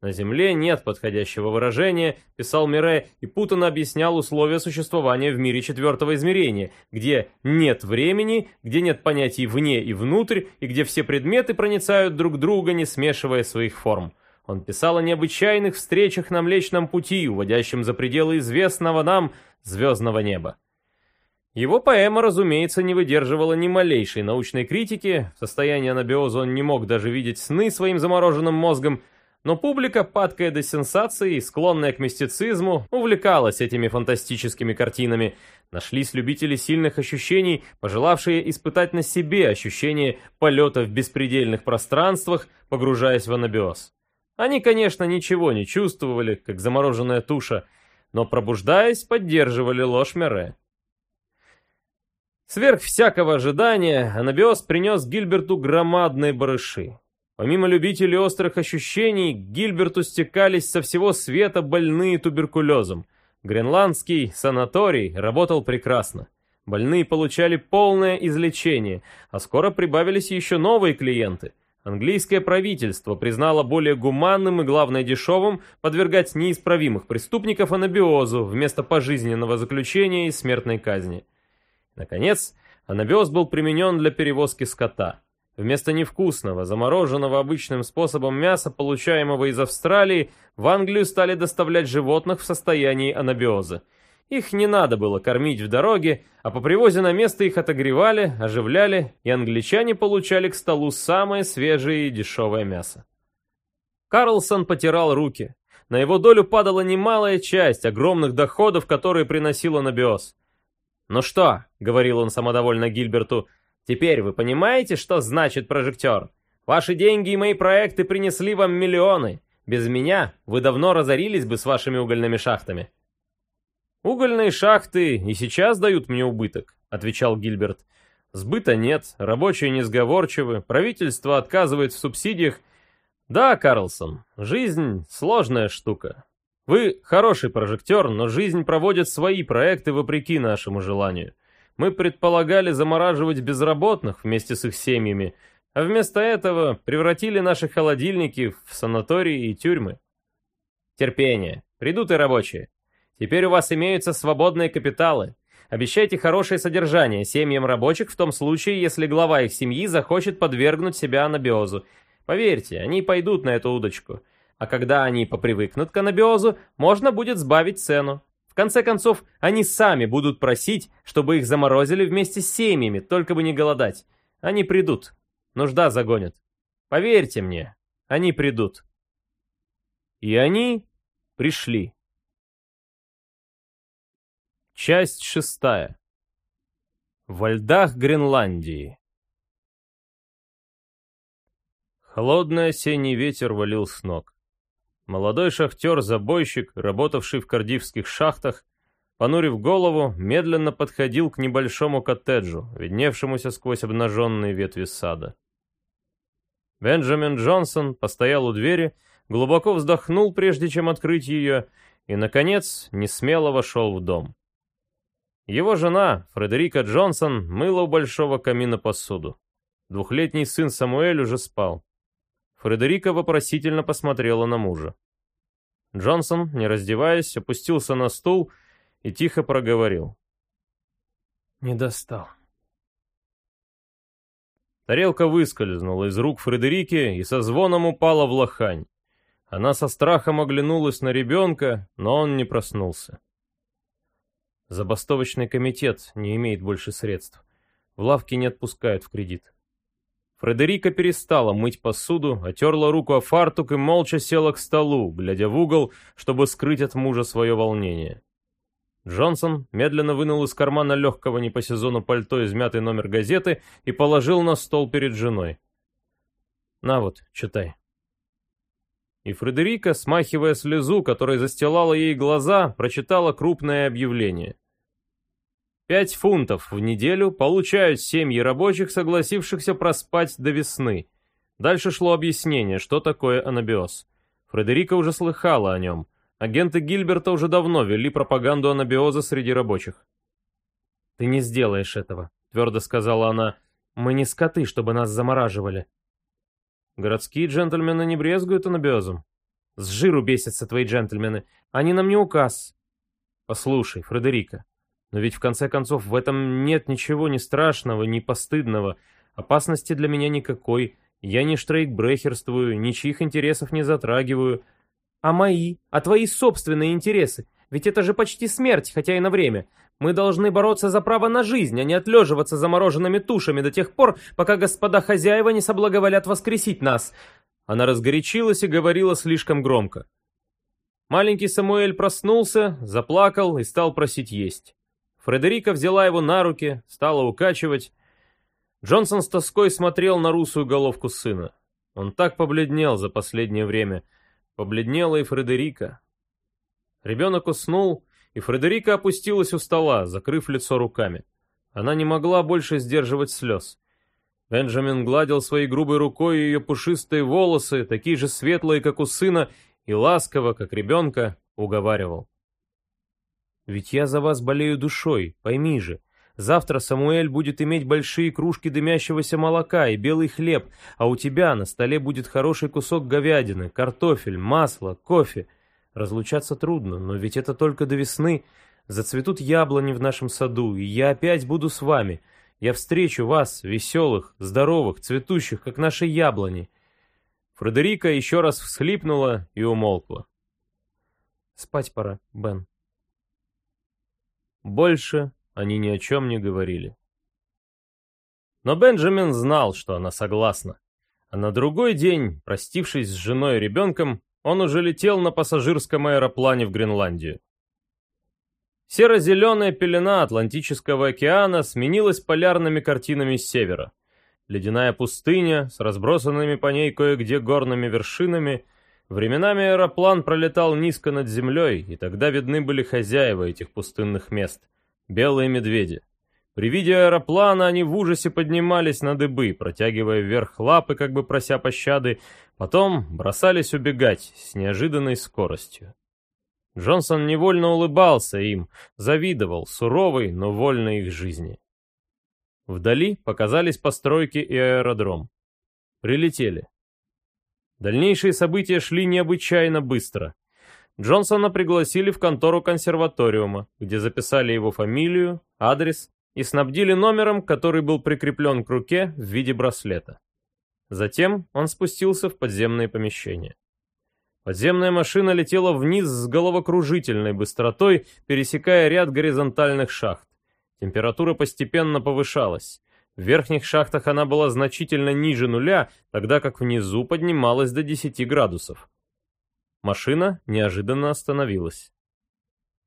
На Земле нет подходящего выражения, писал Мире и путанно объяснял условия существования в мире четвертого измерения, где нет времени, где нет понятий вне и внутрь, и где все предметы проницают друг друга, не смешивая своих форм. Он писал о необычайных встречах на Млечном Пути, уводящем за пределы известного нам звездного неба. Его поэма, разумеется, не выдерживала ни малейшей научной критики, в состоянии анабиоза он не мог даже видеть сны своим замороженным мозгом, но публика, падкая до сенсаций и склонная к мистицизму, увлекалась этими фантастическими картинами. Нашлись любители сильных ощущений, пожелавшие испытать на себе ощущение полета в беспредельных пространствах, погружаясь в анабиоз. Они, конечно, ничего не чувствовали, как замороженная туша, но, пробуждаясь, поддерживали ложь Мере. Сверх всякого ожидания, анабиоз принес Гильберту громадные барыши. Помимо любителей острых ощущений, к Гильберту стекались со всего света больные туберкулезом. Гренландский санаторий работал прекрасно. Больные получали полное излечение, а скоро прибавились еще новые клиенты. Английское правительство признало более гуманным и, главное, дешевым подвергать неисправимых преступников анабиозу вместо пожизненного заключения и смертной казни. Наконец, анабиоз был применен для перевозки скота. Вместо невкусного, замороженного обычным способом мяса, получаемого из Австралии, в Англию стали доставлять животных в состоянии анабиоза. Их не надо было кормить в дороге, а по привозе на место их отогревали, оживляли, и англичане получали к столу самое свежее и дешевое мясо. Карлсон потирал руки. На его долю падала немалая часть огромных доходов, которые приносил анабиоз. «Ну что?» — говорил он самодовольно Гильберту — Теперь вы понимаете, что значит прожектор? Ваши деньги и мои проекты принесли вам миллионы. Без меня вы давно разорились бы с вашими угольными шахтами». «Угольные шахты и сейчас дают мне убыток», — отвечал Гильберт. «Сбыта нет, рабочие несговорчивы, правительство отказывает в субсидиях. Да, Карлсон, жизнь — сложная штука. Вы хороший прожектор, но жизнь проводит свои проекты вопреки нашему желанию. Мы предполагали замораживать безработных вместе с их семьями, а вместо этого превратили наши холодильники в санатории и тюрьмы. Терпение. Придут и рабочие. Теперь у вас имеются свободные капиталы. Обещайте хорошее содержание семьям рабочих в том случае, если глава их семьи захочет подвергнуть себя анабиозу. Поверьте, они пойдут на эту удочку. А когда они попривыкнут к анабиозу, можно будет сбавить цену конце концов, они сами будут просить, чтобы их заморозили вместе с семьями, только бы не голодать. Они придут. Нужда загонит. Поверьте мне, они придут. И они пришли. Часть шестая. Во льдах Гренландии. Холодный осенний ветер валил с ног. Молодой шахтер-забойщик, работавший в кардивских шахтах, понурив голову, медленно подходил к небольшому коттеджу, видневшемуся сквозь обнаженные ветви сада. Бенджамин Джонсон постоял у двери, глубоко вздохнул, прежде чем открыть ее, и, наконец, несмело вошел в дом. Его жена, Фредерика Джонсон, мыла у большого камина посуду. Двухлетний сын Самуэль уже спал. Фредерика вопросительно посмотрела на мужа. Джонсон, не раздеваясь, опустился на стул и тихо проговорил. «Не достал». Тарелка выскользнула из рук Фредерики и со звоном упала в лохань. Она со страхом оглянулась на ребенка, но он не проснулся. Забастовочный комитет не имеет больше средств. В лавке не отпускают в кредит. Фредерика перестала мыть посуду, отерла руку о фартук и молча села к столу, глядя в угол, чтобы скрыть от мужа свое волнение. Джонсон медленно вынул из кармана легкого не по сезону пальто измятый номер газеты и положил на стол перед женой. «На вот, читай». И Фредерика, смахивая слезу, которая застилала ей глаза, прочитала крупное объявление — Пять фунтов в неделю получают семьи рабочих, согласившихся проспать до весны. Дальше шло объяснение, что такое анабиоз. Фредерика уже слыхала о нем. Агенты Гильберта уже давно вели пропаганду анабиоза среди рабочих. «Ты не сделаешь этого», — твердо сказала она. «Мы не скоты, чтобы нас замораживали». «Городские джентльмены не брезгуют анабиозом». «С жиру бесятся твои джентльмены. Они нам не указ». «Послушай, Фредерика, но ведь в конце концов в этом нет ничего ни страшного, ни постыдного. Опасности для меня никакой. Я не штрейкбрехерствую, ничьих интересов не затрагиваю. А мои? А твои собственные интересы? Ведь это же почти смерть, хотя и на время. Мы должны бороться за право на жизнь, а не отлеживаться замороженными тушами до тех пор, пока господа хозяева не соблаговолят воскресить нас. Она разгорячилась и говорила слишком громко. Маленький Самуэль проснулся, заплакал и стал просить есть. Фредерика взяла его на руки, стала укачивать. Джонсон с тоской смотрел на русую головку сына. Он так побледнел за последнее время. Побледнела и Фредерика. Ребенок уснул, и Фредерика опустилась у стола, закрыв лицо руками. Она не могла больше сдерживать слез. Бенджамин гладил своей грубой рукой ее пушистые волосы, такие же светлые, как у сына, и ласково, как ребенка, уговаривал. Ведь я за вас болею душой, пойми же. Завтра Самуэль будет иметь большие кружки дымящегося молока и белый хлеб, а у тебя на столе будет хороший кусок говядины, картофель, масло, кофе. Разлучаться трудно, но ведь это только до весны. Зацветут яблони в нашем саду, и я опять буду с вами. Я встречу вас, веселых, здоровых, цветущих, как наши яблони. Фредерика еще раз всхлипнула и умолкла. «Спать пора, Бен», больше они ни о чем не говорили. Но Бенджамин знал, что она согласна. А на другой день, простившись с женой и ребенком, он уже летел на пассажирском аэроплане в Гренландию. Серо-зеленая пелена Атлантического океана сменилась полярными картинами с севера. Ледяная пустыня с разбросанными по ней кое-где горными вершинами. Временами аэроплан пролетал низко над землей, и тогда видны были хозяева этих пустынных мест — белые медведи. При виде аэроплана они в ужасе поднимались на дыбы, протягивая вверх лапы, как бы прося пощады, потом бросались убегать с неожиданной скоростью. Джонсон невольно улыбался им, завидовал суровой, но вольной их жизни. Вдали показались постройки и аэродром. Прилетели. Дальнейшие события шли необычайно быстро. Джонсона пригласили в контору консерваториума, где записали его фамилию, адрес и снабдили номером, который был прикреплен к руке в виде браслета. Затем он спустился в подземное помещение. Подземная машина летела вниз с головокружительной быстротой, пересекая ряд горизонтальных шахт. Температура постепенно повышалась. В верхних шахтах она была значительно ниже нуля, тогда как внизу поднималась до 10 градусов. Машина неожиданно остановилась.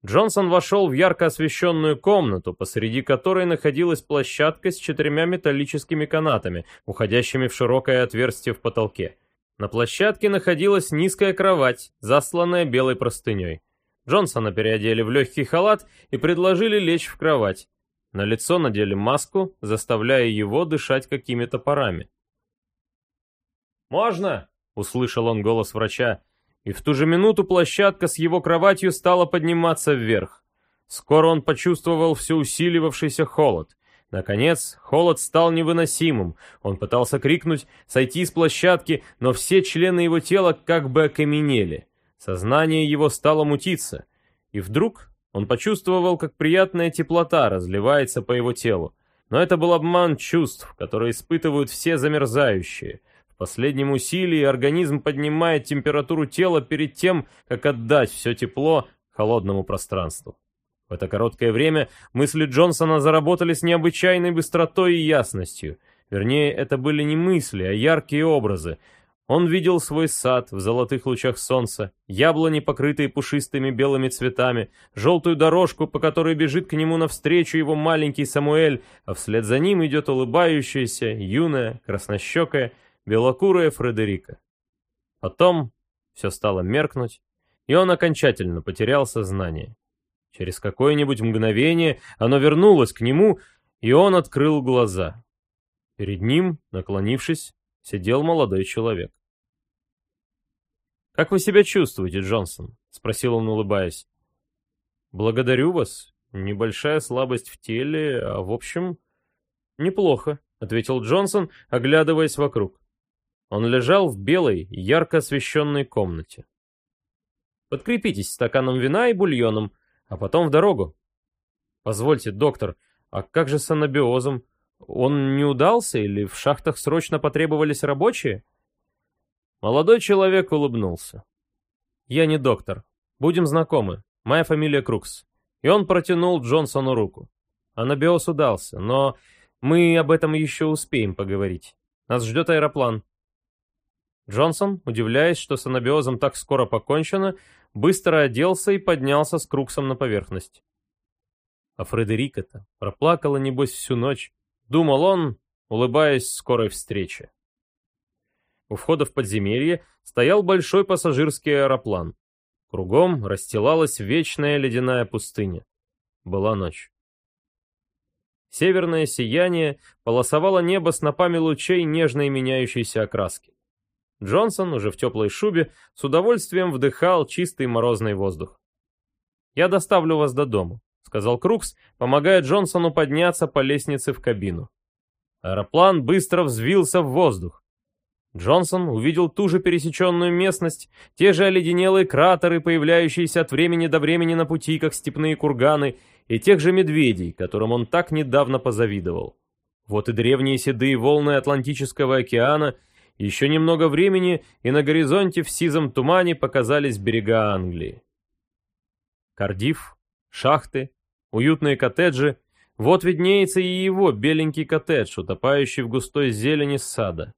Джонсон вошел в ярко освещенную комнату, посреди которой находилась площадка с четырьмя металлическими канатами, уходящими в широкое отверстие в потолке. На площадке находилась низкая кровать, засланная белой простыней. Джонсона переодели в легкий халат и предложили лечь в кровать. На лицо надели маску, заставляя его дышать какими-то парами. «Можно?» — услышал он голос врача и в ту же минуту площадка с его кроватью стала подниматься вверх. Скоро он почувствовал все усиливавшийся холод. Наконец, холод стал невыносимым. Он пытался крикнуть, сойти с площадки, но все члены его тела как бы окаменели. Сознание его стало мутиться. И вдруг он почувствовал, как приятная теплота разливается по его телу. Но это был обман чувств, которые испытывают все замерзающие последнем усилии организм поднимает температуру тела перед тем, как отдать все тепло холодному пространству. В это короткое время мысли Джонсона заработали с необычайной быстротой и ясностью. Вернее, это были не мысли, а яркие образы. Он видел свой сад в золотых лучах солнца, яблони, покрытые пушистыми белыми цветами, желтую дорожку, по которой бежит к нему навстречу его маленький Самуэль, а вслед за ним идет улыбающаяся, юная, краснощекая, белокурая Фредерика. Потом все стало меркнуть, и он окончательно потерял сознание. Через какое-нибудь мгновение оно вернулось к нему, и он открыл глаза. Перед ним, наклонившись, сидел молодой человек. «Как вы себя чувствуете, Джонсон?» — спросил он, улыбаясь. «Благодарю вас. Небольшая слабость в теле, а в общем...» «Неплохо», — ответил Джонсон, оглядываясь вокруг. Он лежал в белой, ярко освещенной комнате. «Подкрепитесь стаканом вина и бульоном, а потом в дорогу». «Позвольте, доктор, а как же с анабиозом? Он не удался или в шахтах срочно потребовались рабочие?» Молодой человек улыбнулся. «Я не доктор. Будем знакомы. Моя фамилия Крукс». И он протянул Джонсону руку. Анабиоз удался, но мы об этом еще успеем поговорить. Нас ждет аэроплан. Джонсон, удивляясь, что с анабиозом так скоро покончено, быстро оделся и поднялся с Круксом на поверхность. А Фредерика-то проплакала, небось, всю ночь. Думал он, улыбаясь скорой встрече. У входа в подземелье стоял большой пассажирский аэроплан. Кругом расстилалась вечная ледяная пустыня. Была ночь. Северное сияние полосовало небо снопами лучей нежной меняющейся окраски. Джонсон, уже в теплой шубе, с удовольствием вдыхал чистый морозный воздух. «Я доставлю вас до дома», — сказал Крукс, помогая Джонсону подняться по лестнице в кабину. Аэроплан быстро взвился в воздух. Джонсон увидел ту же пересеченную местность, те же оледенелые кратеры, появляющиеся от времени до времени на пути, как степные курганы, и тех же медведей, которым он так недавно позавидовал. Вот и древние седые волны Атлантического океана, еще немного времени, и на горизонте в сизом тумане показались берега Англии. Кардив, шахты, уютные коттеджи, вот виднеется и его беленький коттедж, утопающий в густой зелени сада.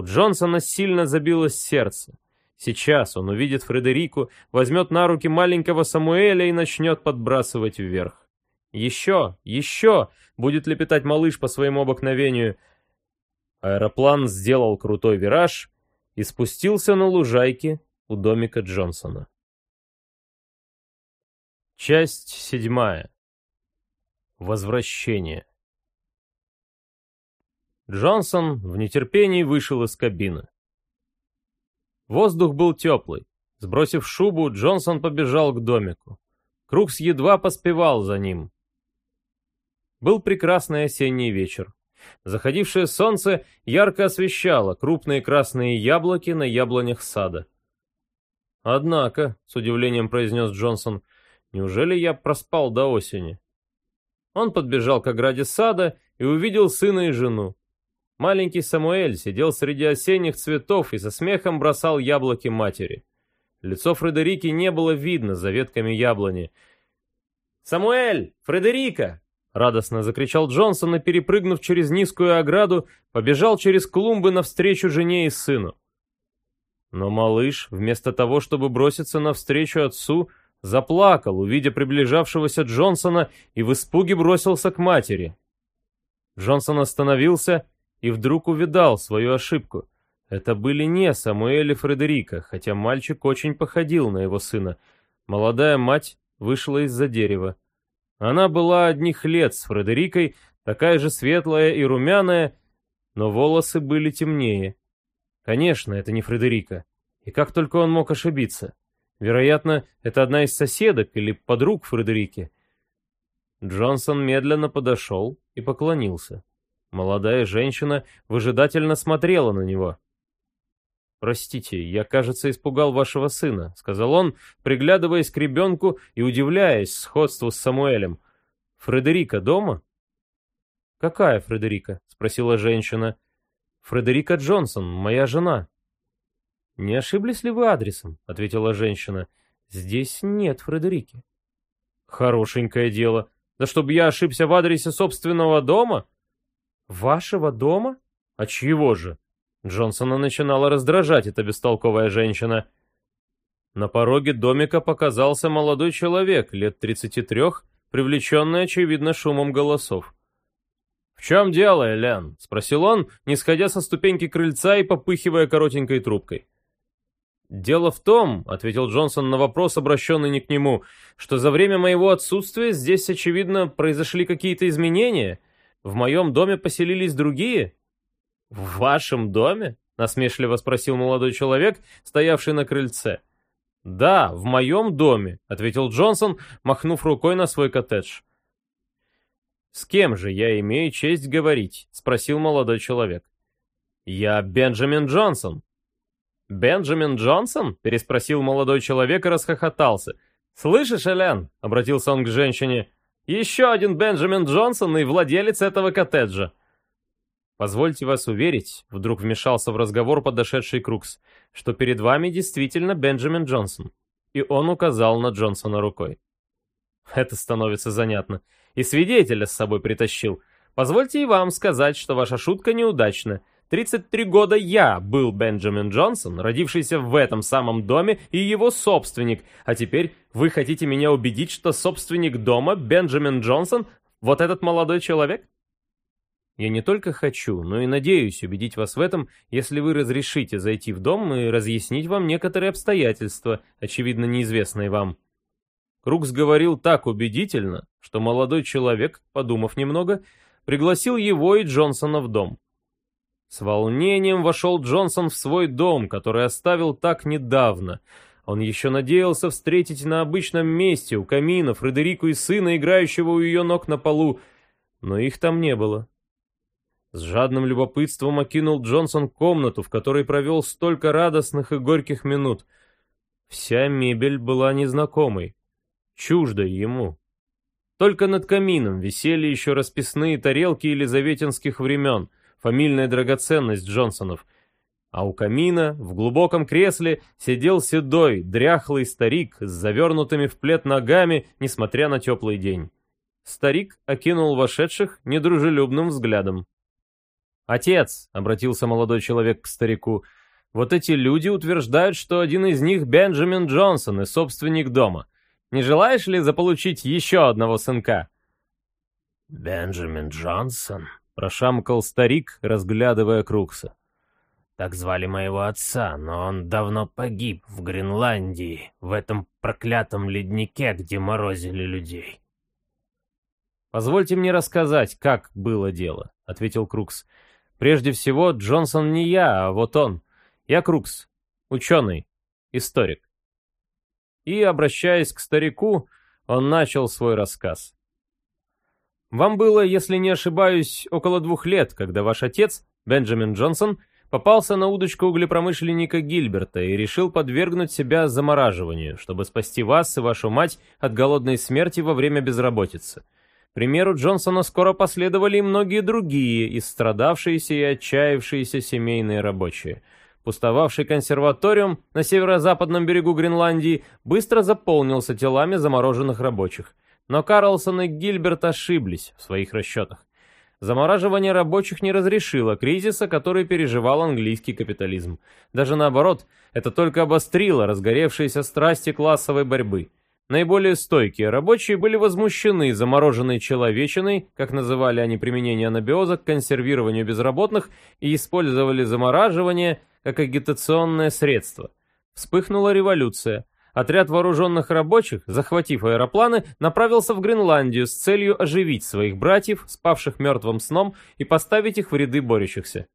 У Джонсона сильно забилось сердце. Сейчас он увидит Фредерику, возьмет на руки маленького Самуэля и начнет подбрасывать вверх. Еще, еще, будет лепетать малыш по своему обыкновению. Аэроплан сделал крутой вираж и спустился на лужайке у домика Джонсона. Часть седьмая. Возвращение. Джонсон в нетерпении вышел из кабины. Воздух был теплый. Сбросив шубу, Джонсон побежал к домику. Крукс едва поспевал за ним. Был прекрасный осенний вечер. Заходившее солнце ярко освещало крупные красные яблоки на яблонях сада. «Однако», — с удивлением произнес Джонсон, — «неужели я проспал до осени?» Он подбежал к ограде сада и увидел сына и жену. Маленький Самуэль сидел среди осенних цветов и со смехом бросал яблоки матери. Лицо Фредерики не было видно за ветками яблони. «Самуэль! Фредерика!» — радостно закричал Джонсон и, перепрыгнув через низкую ограду, побежал через клумбы навстречу жене и сыну. Но малыш, вместо того, чтобы броситься навстречу отцу, заплакал, увидя приближавшегося Джонсона, и в испуге бросился к матери. Джонсон остановился и вдруг увидал свою ошибку. Это были не Самуэль и Фредерика, хотя мальчик очень походил на его сына. Молодая мать вышла из-за дерева. Она была одних лет с Фредерикой, такая же светлая и румяная, но волосы были темнее. Конечно, это не Фредерика. И как только он мог ошибиться? Вероятно, это одна из соседок или подруг Фредерики. Джонсон медленно подошел и поклонился. Молодая женщина выжидательно смотрела на него. «Простите, я, кажется, испугал вашего сына», — сказал он, приглядываясь к ребенку и удивляясь сходству с Самуэлем. «Фредерика дома?» «Какая Фредерика?» — спросила женщина. «Фредерика Джонсон, моя жена». «Не ошиблись ли вы адресом?» — ответила женщина. «Здесь нет Фредерики». «Хорошенькое дело. Да чтобы я ошибся в адресе собственного дома?» «Вашего дома?» А чьего же? Джонсона начинала раздражать эта бестолковая женщина. На пороге домика показался молодой человек, лет 33, привлеченный, очевидно, шумом голосов. «В чем дело, Элен?» — спросил он, не сходя со ступеньки крыльца и попыхивая коротенькой трубкой. «Дело в том», — ответил Джонсон на вопрос, обращенный не к нему, «что за время моего отсутствия здесь, очевидно, произошли какие-то изменения. В моем доме поселились другие». «В вашем доме?» — насмешливо спросил молодой человек, стоявший на крыльце. «Да, в моем доме», — ответил Джонсон, махнув рукой на свой коттедж. «С кем же я имею честь говорить?» — спросил молодой человек. «Я Бенджамин Джонсон». «Бенджамин Джонсон?» — переспросил молодой человек и расхохотался. «Слышишь, Элен?» — обратился он к женщине. «Еще один Бенджамин Джонсон и владелец этого коттеджа». «Позвольте вас уверить», — вдруг вмешался в разговор подошедший Крукс, «что перед вами действительно Бенджамин Джонсон». И он указал на Джонсона рукой. Это становится занятно. И свидетеля с собой притащил. Позвольте и вам сказать, что ваша шутка неудачна. 33 года я был Бенджамин Джонсон, родившийся в этом самом доме и его собственник, а теперь вы хотите меня убедить, что собственник дома Бенджамин Джонсон вот этот молодой человек? Я не только хочу, но и надеюсь убедить вас в этом, если вы разрешите зайти в дом и разъяснить вам некоторые обстоятельства, очевидно неизвестные вам». Крукс говорил так убедительно, что молодой человек, подумав немного, пригласил его и Джонсона в дом. С волнением вошел Джонсон в свой дом, который оставил так недавно. Он еще надеялся встретить на обычном месте у камина Фредерику и сына, играющего у ее ног на полу, но их там не было. С жадным любопытством окинул Джонсон комнату, в которой провел столько радостных и горьких минут. Вся мебель была незнакомой, чуждой ему. Только над камином висели еще расписные тарелки елизаветинских времен, фамильная драгоценность Джонсонов. А у камина, в глубоком кресле, сидел седой, дряхлый старик с завернутыми в плед ногами, несмотря на теплый день. Старик окинул вошедших недружелюбным взглядом. «Отец», — обратился молодой человек к старику, — «вот эти люди утверждают, что один из них Бенджамин Джонсон и собственник дома. Не желаешь ли заполучить еще одного сынка?» «Бенджамин Джонсон?» — прошамкал старик, разглядывая Крукса. «Так звали моего отца, но он давно погиб в Гренландии, в этом проклятом леднике, где морозили людей». «Позвольте мне рассказать, как было дело», — ответил Крукс. Прежде всего, Джонсон не я, а вот он. Я Крукс, ученый, историк. И, обращаясь к старику, он начал свой рассказ. Вам было, если не ошибаюсь, около двух лет, когда ваш отец, Бенджамин Джонсон, попался на удочку углепромышленника Гильберта и решил подвергнуть себя замораживанию, чтобы спасти вас и вашу мать от голодной смерти во время безработицы примеру Джонсона скоро последовали и многие другие, истрадавшиеся и отчаявшиеся семейные рабочие. Пустовавший консерваториум на северо-западном берегу Гренландии быстро заполнился телами замороженных рабочих. Но Карлсон и Гильберт ошиблись в своих расчетах. Замораживание рабочих не разрешило кризиса, который переживал английский капитализм. Даже наоборот, это только обострило разгоревшиеся страсти классовой борьбы. Наиболее стойкие рабочие были возмущены замороженной человечиной, как называли они применение анабиоза к консервированию безработных, и использовали замораживание как агитационное средство. Вспыхнула революция. Отряд вооруженных рабочих, захватив аэропланы, направился в Гренландию с целью оживить своих братьев, спавших мертвым сном, и поставить их в ряды борющихся.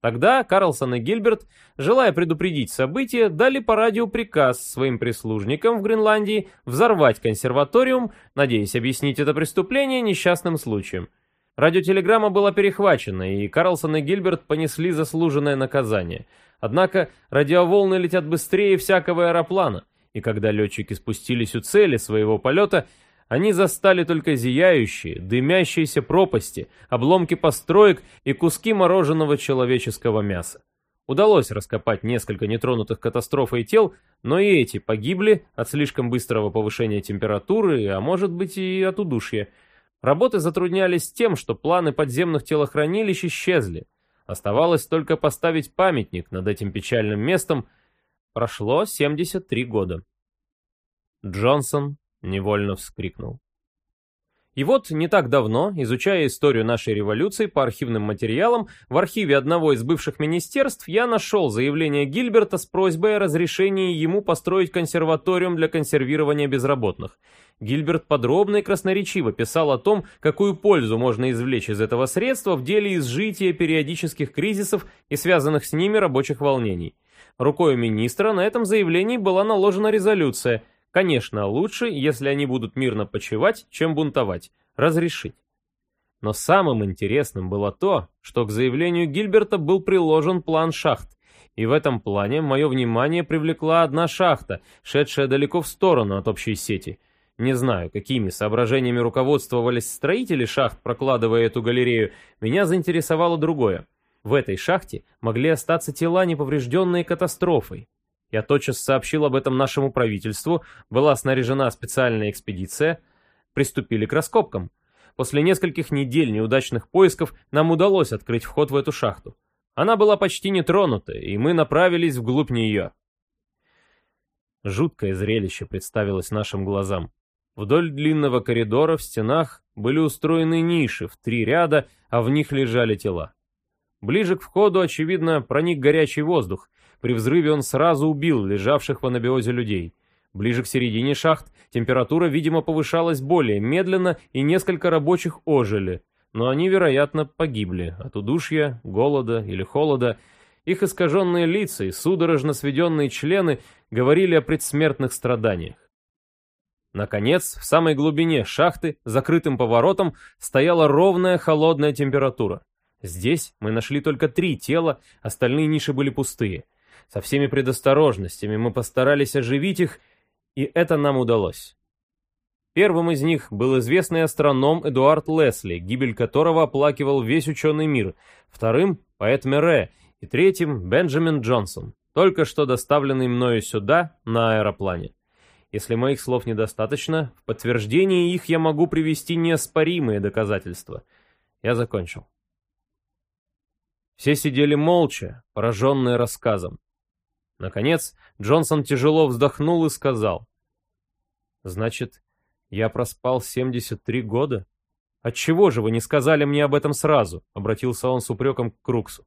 Тогда Карлсон и Гильберт, желая предупредить события, дали по радио приказ своим прислужникам в Гренландии взорвать консерваториум, надеясь объяснить это преступление несчастным случаем. Радиотелеграмма была перехвачена, и Карлсон и Гильберт понесли заслуженное наказание. Однако радиоволны летят быстрее всякого аэроплана, и когда летчики спустились у цели своего полета, они застали только зияющие, дымящиеся пропасти, обломки построек и куски мороженого человеческого мяса. Удалось раскопать несколько нетронутых катастрофой тел, но и эти погибли от слишком быстрого повышения температуры, а может быть и от удушья. Работы затруднялись тем, что планы подземных телохранилищ исчезли. Оставалось только поставить памятник над этим печальным местом. Прошло 73 года. Джонсон невольно вскрикнул. И вот не так давно, изучая историю нашей революции по архивным материалам, в архиве одного из бывших министерств я нашел заявление Гильберта с просьбой о разрешении ему построить консерваториум для консервирования безработных. Гильберт подробно и красноречиво писал о том, какую пользу можно извлечь из этого средства в деле изжития периодических кризисов и связанных с ними рабочих волнений. Рукой министра на этом заявлении была наложена резолюция – Конечно, лучше, если они будут мирно почивать, чем бунтовать. Разрешить. Но самым интересным было то, что к заявлению Гильберта был приложен план шахт, и в этом плане мое внимание привлекла одна шахта, шедшая далеко в сторону от общей сети. Не знаю, какими соображениями руководствовались строители шахт, прокладывая эту галерею, меня заинтересовало другое. В этой шахте могли остаться тела, неповрежденные катастрофой. Я тотчас сообщил об этом нашему правительству, была снаряжена специальная экспедиция, приступили к раскопкам. После нескольких недель неудачных поисков нам удалось открыть вход в эту шахту. Она была почти не и мы направились вглубь нее. Жуткое зрелище представилось нашим глазам. Вдоль длинного коридора в стенах были устроены ниши в три ряда, а в них лежали тела. Ближе к входу, очевидно, проник горячий воздух, при взрыве он сразу убил лежавших в анабиозе людей. Ближе к середине шахт температура, видимо, повышалась более медленно, и несколько рабочих ожили. Но они, вероятно, погибли от удушья, голода или холода. Их искаженные лица и судорожно сведенные члены говорили о предсмертных страданиях. Наконец, в самой глубине шахты, закрытым поворотом, стояла ровная холодная температура. Здесь мы нашли только три тела, остальные ниши были пустые. Со всеми предосторожностями мы постарались оживить их, и это нам удалось. Первым из них был известный астроном Эдуард Лесли, гибель которого оплакивал весь ученый мир, вторым — поэт Мере, и третьим — Бенджамин Джонсон, только что доставленный мною сюда на аэроплане. Если моих слов недостаточно, в подтверждение их я могу привести неоспоримые доказательства. Я закончил. Все сидели молча, пораженные рассказом. Наконец, Джонсон тяжело вздохнул и сказал. «Значит, я проспал 73 года? Отчего же вы не сказали мне об этом сразу?» — обратился он с упреком к Круксу.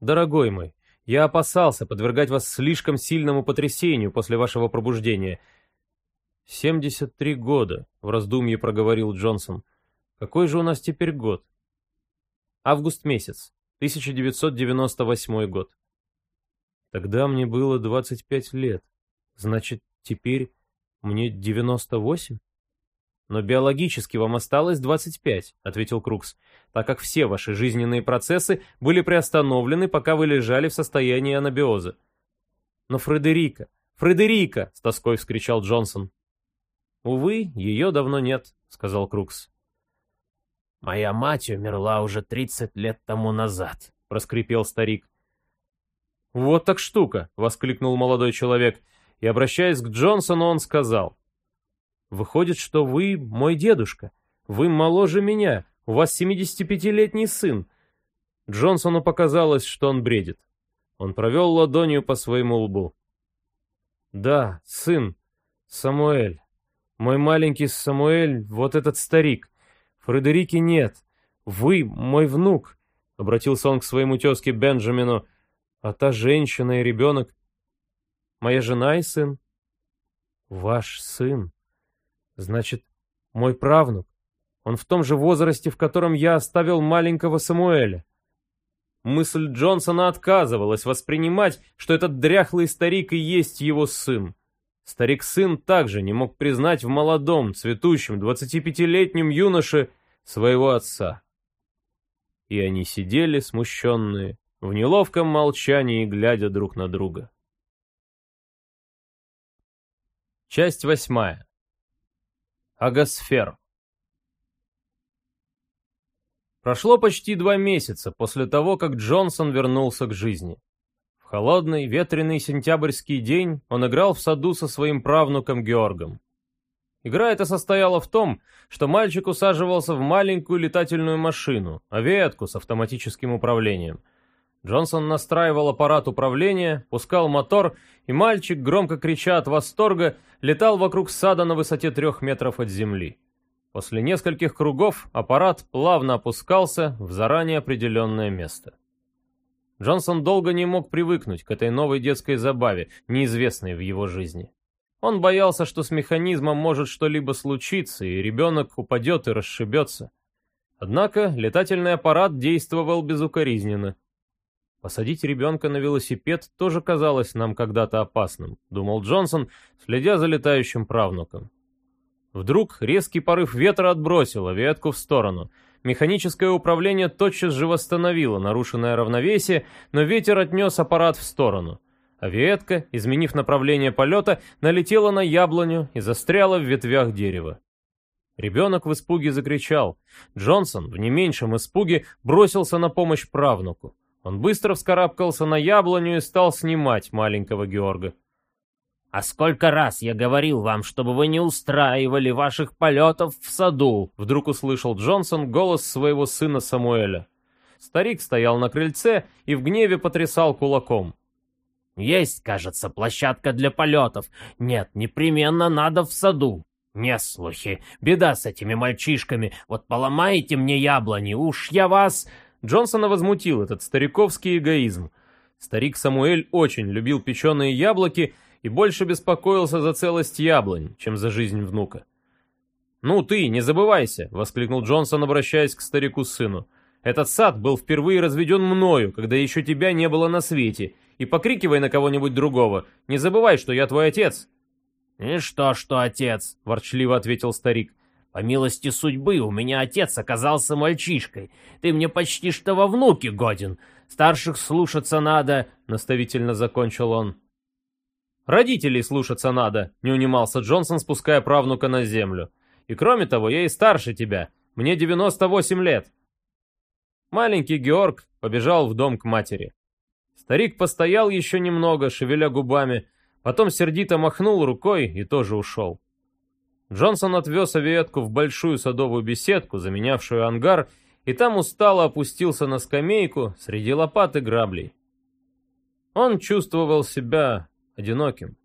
«Дорогой мой, я опасался подвергать вас слишком сильному потрясению после вашего пробуждения». «73 года», — в раздумье проговорил Джонсон. «Какой же у нас теперь год?» «Август месяц, 1998 год». Тогда мне было 25 лет. Значит, теперь мне 98? Но биологически вам осталось 25, ответил Крукс, так как все ваши жизненные процессы были приостановлены, пока вы лежали в состоянии анабиоза. Но Фредерика, Фредерика, с тоской вскричал Джонсон. Увы, ее давно нет, сказал Крукс. Моя мать умерла уже 30 лет тому назад, проскрипел старик. «Вот так штука!» — воскликнул молодой человек, и, обращаясь к Джонсону, он сказал. «Выходит, что вы мой дедушка. Вы моложе меня, у вас 75-летний сын». Джонсону показалось, что он бредит. Он провел ладонью по своему лбу. «Да, сын, Самуэль. Мой маленький Самуэль, вот этот старик. Фредерики нет. Вы мой внук», — обратился он к своему тезке Бенджамину, — а та женщина и ребенок? Моя жена и сын? Ваш сын? Значит, мой правнук. Он в том же возрасте, в котором я оставил маленького Самуэля. Мысль Джонсона отказывалась воспринимать, что этот дряхлый старик и есть его сын. Старик-сын также не мог признать в молодом, цветущем, 25-летнем юноше своего отца. И они сидели, смущенные, в неловком молчании, глядя друг на друга. Часть восьмая. Агосфер. Прошло почти два месяца после того, как Джонсон вернулся к жизни. В холодный, ветреный сентябрьский день он играл в саду со своим правнуком Георгом. Игра эта состояла в том, что мальчик усаживался в маленькую летательную машину, авиатку с автоматическим управлением. Джонсон настраивал аппарат управления, пускал мотор, и мальчик, громко крича от восторга, летал вокруг сада на высоте трех метров от земли. После нескольких кругов аппарат плавно опускался в заранее определенное место. Джонсон долго не мог привыкнуть к этой новой детской забаве, неизвестной в его жизни. Он боялся, что с механизмом может что-либо случиться, и ребенок упадет и расшибется. Однако летательный аппарат действовал безукоризненно. Посадить ребенка на велосипед тоже казалось нам когда-то опасным, думал Джонсон, следя за летающим правнуком. Вдруг резкий порыв ветра отбросил ветку в сторону. Механическое управление тотчас же восстановило нарушенное равновесие, но ветер отнес аппарат в сторону. Ветка, изменив направление полета, налетела на яблоню и застряла в ветвях дерева. Ребенок в испуге закричал. Джонсон, в не меньшем испуге, бросился на помощь правнуку. Он быстро вскарабкался на яблоню и стал снимать маленького Георга. «А сколько раз я говорил вам, чтобы вы не устраивали ваших полетов в саду?» Вдруг услышал Джонсон голос своего сына Самуэля. Старик стоял на крыльце и в гневе потрясал кулаком. «Есть, кажется, площадка для полетов. Нет, непременно надо в саду. Не слухи. Беда с этими мальчишками. Вот поломаете мне яблони, уж я вас...» Джонсона возмутил этот стариковский эгоизм. Старик Самуэль очень любил печеные яблоки и больше беспокоился за целость яблонь, чем за жизнь внука. «Ну ты, не забывайся!» — воскликнул Джонсон, обращаясь к старику-сыну. «Этот сад был впервые разведен мною, когда еще тебя не было на свете, и покрикивай на кого-нибудь другого. Не забывай, что я твой отец!» «И что, что отец?» — ворчливо ответил старик. «По милости судьбы, у меня отец оказался мальчишкой. Ты мне почти что во внуке годен. Старших слушаться надо», — наставительно закончил он. «Родителей слушаться надо», — не унимался Джонсон, спуская правнука на землю. «И кроме того, я и старше тебя. Мне 98 лет». Маленький Георг побежал в дом к матери. Старик постоял еще немного, шевеля губами, потом сердито махнул рукой и тоже ушел. Джонсон отвез авиетку в большую садовую беседку, заменявшую ангар, и там устало опустился на скамейку среди лопат и граблей. Он чувствовал себя одиноким.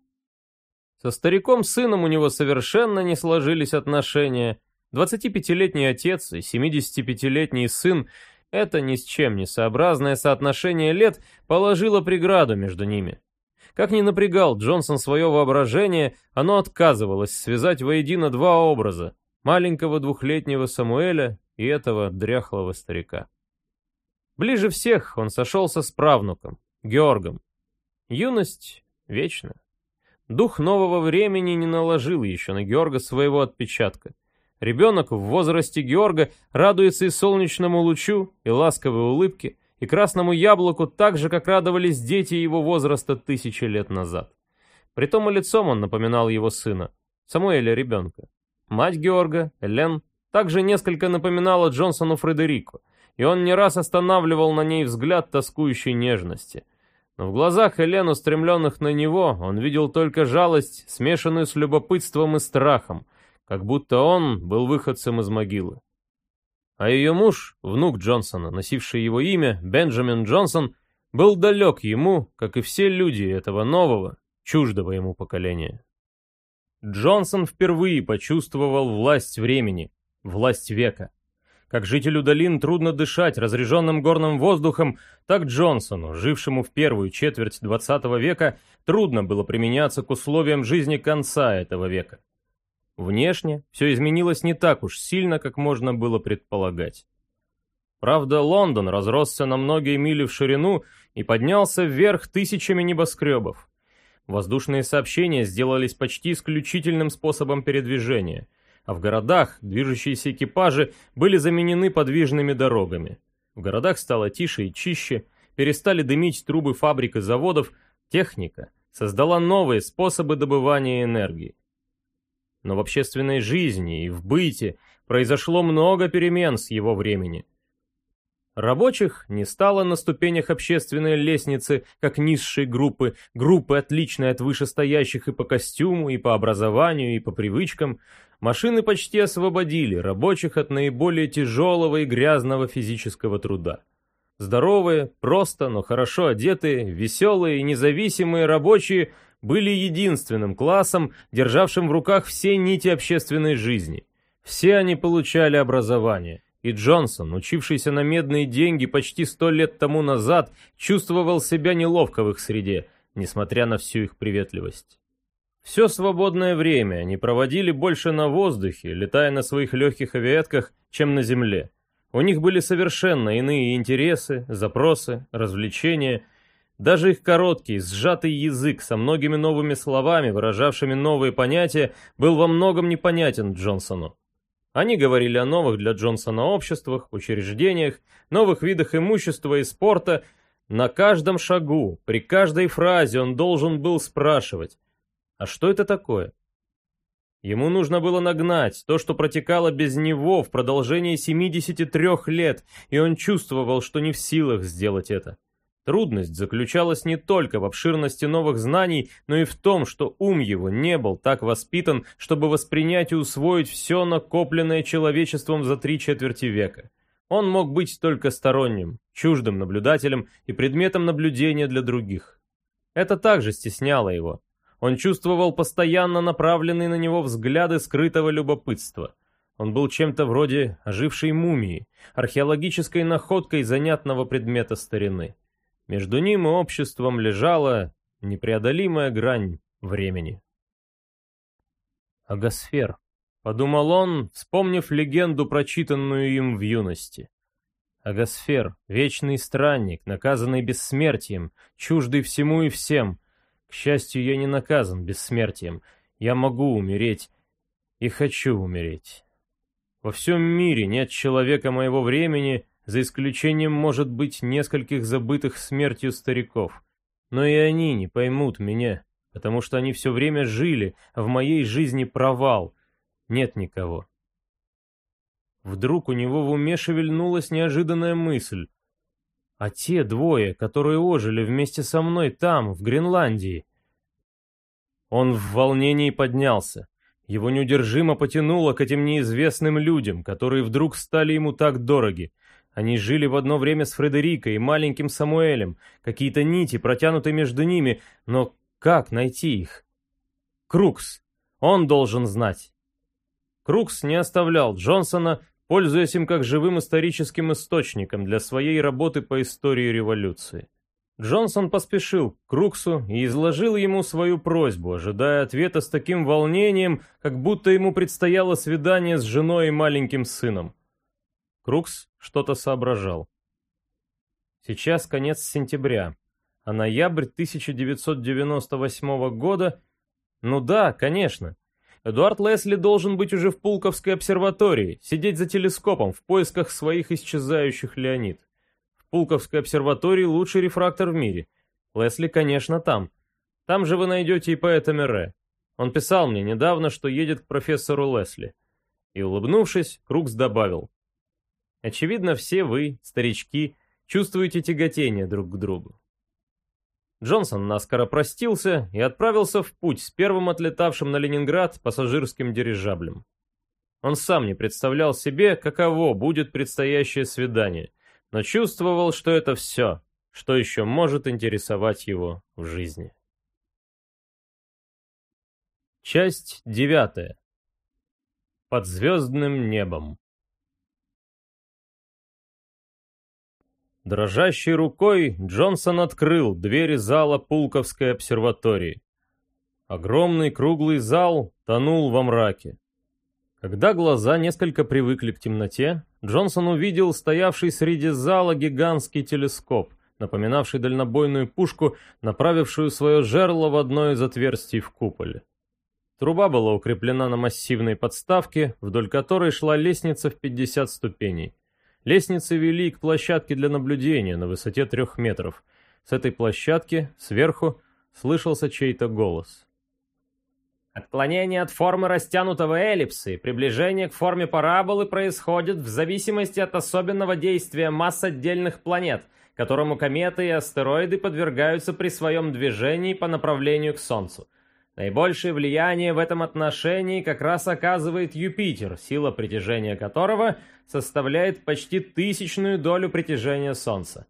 Со стариком-сыном у него совершенно не сложились отношения. 25-летний отец и 75-летний сын — это ни с чем не сообразное соотношение лет положило преграду между ними. Как ни напрягал Джонсон свое воображение, оно отказывалось связать воедино два образа — маленького двухлетнего Самуэля и этого дряхлого старика. Ближе всех он сошелся с правнуком, Георгом. Юность Вечно. Дух нового времени не наложил еще на Георга своего отпечатка. Ребенок в возрасте Георга радуется и солнечному лучу, и ласковой улыбке, и красному яблоку так же, как радовались дети его возраста тысячи лет назад. Притом и лицом он напоминал его сына, Самуэля ребенка. Мать Георга, Элен, также несколько напоминала Джонсону Фредерико, и он не раз останавливал на ней взгляд тоскующей нежности – но в глазах Элен, устремленных на него, он видел только жалость, смешанную с любопытством и страхом, как будто он был выходцем из могилы. А ее муж, внук Джонсона, носивший его имя, Бенджамин Джонсон, был далек ему, как и все люди этого нового, чуждого ему поколения. Джонсон впервые почувствовал власть времени, власть века. Как жителю долин трудно дышать разреженным горным воздухом, так Джонсону, жившему в первую четверть 20 века, трудно было применяться к условиям жизни конца этого века. Внешне все изменилось не так уж сильно, как можно было предполагать. Правда, Лондон разросся на многие мили в ширину и поднялся вверх тысячами небоскребов. Воздушные сообщения сделались почти исключительным способом передвижения – а в городах движущиеся экипажи были заменены подвижными дорогами. В городах стало тише и чище, перестали дымить трубы фабрик и заводов, техника создала новые способы добывания энергии. Но в общественной жизни и в быте произошло много перемен с его времени. Рабочих не стало на ступенях общественной лестницы, как низшей группы, группы, отличной от вышестоящих и по костюму, и по образованию, и по привычкам. Машины почти освободили рабочих от наиболее тяжелого и грязного физического труда. Здоровые, просто, но хорошо одетые, веселые и независимые рабочие были единственным классом, державшим в руках все нити общественной жизни. Все они получали образование. И Джонсон, учившийся на медные деньги почти сто лет тому назад, чувствовал себя неловко в их среде, несмотря на всю их приветливость. Все свободное время они проводили больше на воздухе, летая на своих легких авиатках, чем на земле. У них были совершенно иные интересы, запросы, развлечения. Даже их короткий, сжатый язык со многими новыми словами, выражавшими новые понятия, был во многом непонятен Джонсону. Они говорили о новых для Джонсона обществах, учреждениях, новых видах имущества и спорта. На каждом шагу, при каждой фразе он должен был спрашивать, а что это такое? Ему нужно было нагнать то, что протекало без него в продолжении 73 лет, и он чувствовал, что не в силах сделать это. Трудность заключалась не только в обширности новых знаний, но и в том, что ум его не был так воспитан, чтобы воспринять и усвоить все накопленное человечеством за три четверти века. Он мог быть только сторонним, чуждым наблюдателем и предметом наблюдения для других. Это также стесняло его. Он чувствовал постоянно направленные на него взгляды скрытого любопытства. Он был чем-то вроде ожившей мумии, археологической находкой занятного предмета старины. Между ним и обществом лежала непреодолимая грань времени. «Агосфер», — подумал он, вспомнив легенду, прочитанную им в юности. Агосфер, вечный странник, наказанный бессмертием, чуждый всему и всем. К счастью, я не наказан бессмертием. Я могу умереть и хочу умереть. Во всем мире нет человека моего времени, за исключением, может быть, нескольких забытых смертью стариков. Но и они не поймут меня, потому что они все время жили, а в моей жизни провал. Нет никого. Вдруг у него в уме шевельнулась неожиданная мысль. А те двое, которые ожили вместе со мной там, в Гренландии? Он в волнении поднялся. Его неудержимо потянуло к этим неизвестным людям, которые вдруг стали ему так дороги. Они жили в одно время с Фредерикой и маленьким Самуэлем, какие-то нити протянуты между ними, но как найти их? Крукс. Он должен знать. Крукс не оставлял Джонсона, пользуясь им как живым историческим источником для своей работы по истории революции. Джонсон поспешил к Круксу и изложил ему свою просьбу, ожидая ответа с таким волнением, как будто ему предстояло свидание с женой и маленьким сыном. Крукс что-то соображал. Сейчас конец сентября, а ноябрь 1998 года... Ну да, конечно. Эдуард Лесли должен быть уже в Пулковской обсерватории, сидеть за телескопом в поисках своих исчезающих Леонид. В Пулковской обсерватории лучший рефрактор в мире. Лесли, конечно, там. Там же вы найдете и поэта Мерре. Он писал мне недавно, что едет к профессору Лесли. И, улыбнувшись, Крукс добавил. Очевидно, все вы, старички, чувствуете тяготение друг к другу. Джонсон наскоро простился и отправился в путь с первым отлетавшим на Ленинград пассажирским дирижаблем. Он сам не представлял себе, каково будет предстоящее свидание, но чувствовал, что это все, что еще может интересовать его в жизни. Часть девятая. Под звездным небом. Дрожащей рукой Джонсон открыл двери зала Пулковской обсерватории. Огромный круглый зал тонул во мраке. Когда глаза несколько привыкли к темноте, Джонсон увидел стоявший среди зала гигантский телескоп, напоминавший дальнобойную пушку, направившую свое жерло в одно из отверстий в куполе. Труба была укреплена на массивной подставке, вдоль которой шла лестница в 50 ступеней. Лестницы вели к площадке для наблюдения на высоте трех метров. С этой площадки, сверху, слышался чей-то голос. Отклонение от формы растянутого эллипса и приближение к форме параболы происходит в зависимости от особенного действия масс отдельных планет, которому кометы и астероиды подвергаются при своем движении по направлению к Солнцу. Наибольшее влияние в этом отношении как раз оказывает Юпитер, сила притяжения которого составляет почти тысячную долю притяжения Солнца.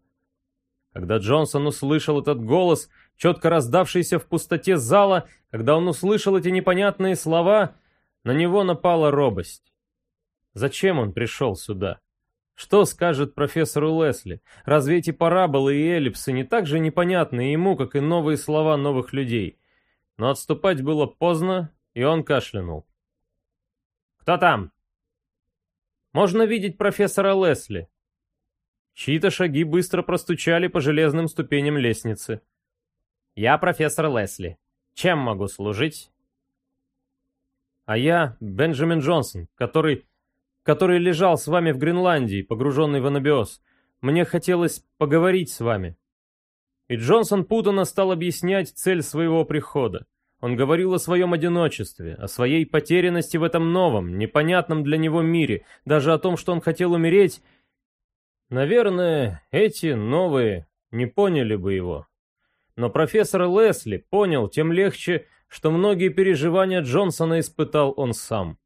Когда Джонсон услышал этот голос, четко раздавшийся в пустоте зала, когда он услышал эти непонятные слова, на него напала робость. Зачем он пришел сюда? Что скажет профессору Лесли? Разве эти параболы и эллипсы не так же непонятны ему, как и новые слова новых людей? Но отступать было поздно, и он кашлянул. «Кто там?» «Можно видеть профессора Лесли», Чьи-то шаги быстро простучали по железным ступеням лестницы. «Я профессор Лесли. Чем могу служить?» «А я Бенджамин Джонсон, который... который лежал с вами в Гренландии, погруженный в анабиоз. Мне хотелось поговорить с вами». И Джонсон путанно стал объяснять цель своего прихода. Он говорил о своем одиночестве, о своей потерянности в этом новом, непонятном для него мире, даже о том, что он хотел умереть Наверное, эти новые не поняли бы его. Но профессор Лесли понял тем легче, что многие переживания Джонсона испытал он сам.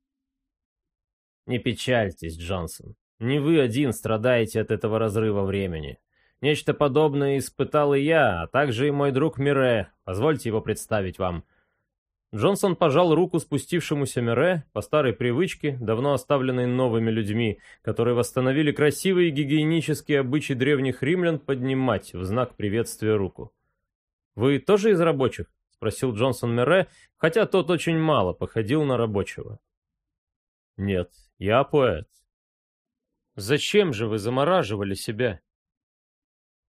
Не печальтесь, Джонсон. Не вы один страдаете от этого разрыва времени. Нечто подобное испытал и я, а также и мой друг Мире. Позвольте его представить вам. Джонсон пожал руку спустившемуся Мире по старой привычке, давно оставленной новыми людьми, которые восстановили красивые гигиенические обычаи древних римлян поднимать в знак приветствия руку. «Вы тоже из рабочих?» — спросил Джонсон Мире, хотя тот очень мало походил на рабочего. «Нет, я поэт». «Зачем же вы замораживали себя?»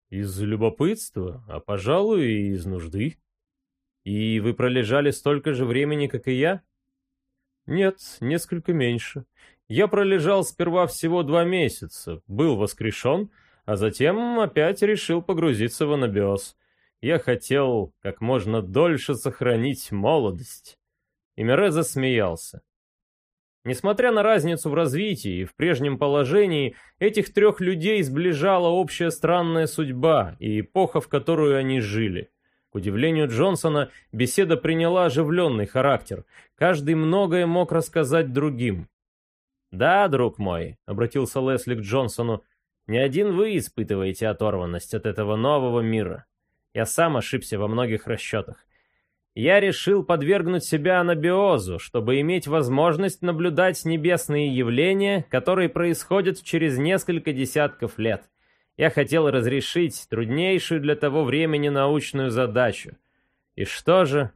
«Из любопытства, а, пожалуй, и из нужды». «И вы пролежали столько же времени, как и я?» «Нет, несколько меньше. Я пролежал сперва всего два месяца, был воскрешен, а затем опять решил погрузиться в анабиоз. Я хотел как можно дольше сохранить молодость». И Мире засмеялся. Несмотря на разницу в развитии и в прежнем положении, этих трех людей сближала общая странная судьба и эпоха, в которую они жили. К удивлению Джонсона, беседа приняла оживленный характер. Каждый многое мог рассказать другим. «Да, друг мой», — обратился Лесли к Джонсону, — «не один вы испытываете оторванность от этого нового мира. Я сам ошибся во многих расчетах. Я решил подвергнуть себя анабиозу, чтобы иметь возможность наблюдать небесные явления, которые происходят через несколько десятков лет я хотел разрешить труднейшую для того времени научную задачу. И что же?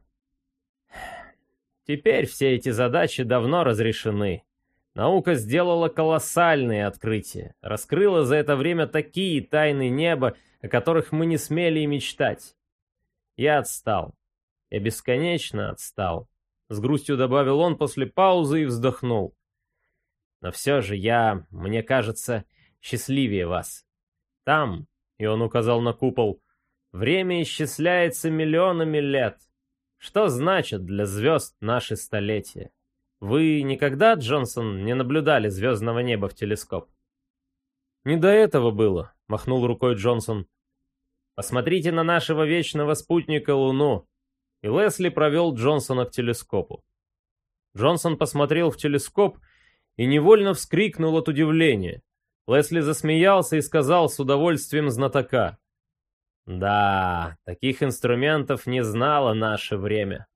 Теперь все эти задачи давно разрешены. Наука сделала колоссальные открытия, раскрыла за это время такие тайны неба, о которых мы не смели и мечтать. Я отстал. Я бесконечно отстал. С грустью добавил он после паузы и вздохнул. Но все же я, мне кажется, счастливее вас. Там, и он указал на купол, время исчисляется миллионами лет. Что значит для звезд наши столетия? Вы никогда, Джонсон, не наблюдали звездного неба в телескоп? Не до этого было, махнул рукой Джонсон. Посмотрите на нашего вечного спутника Луну. И Лесли провел Джонсона к телескопу. Джонсон посмотрел в телескоп и невольно вскрикнул от удивления. Лесли засмеялся и сказал с удовольствием знатока. «Да, таких инструментов не знало наше время».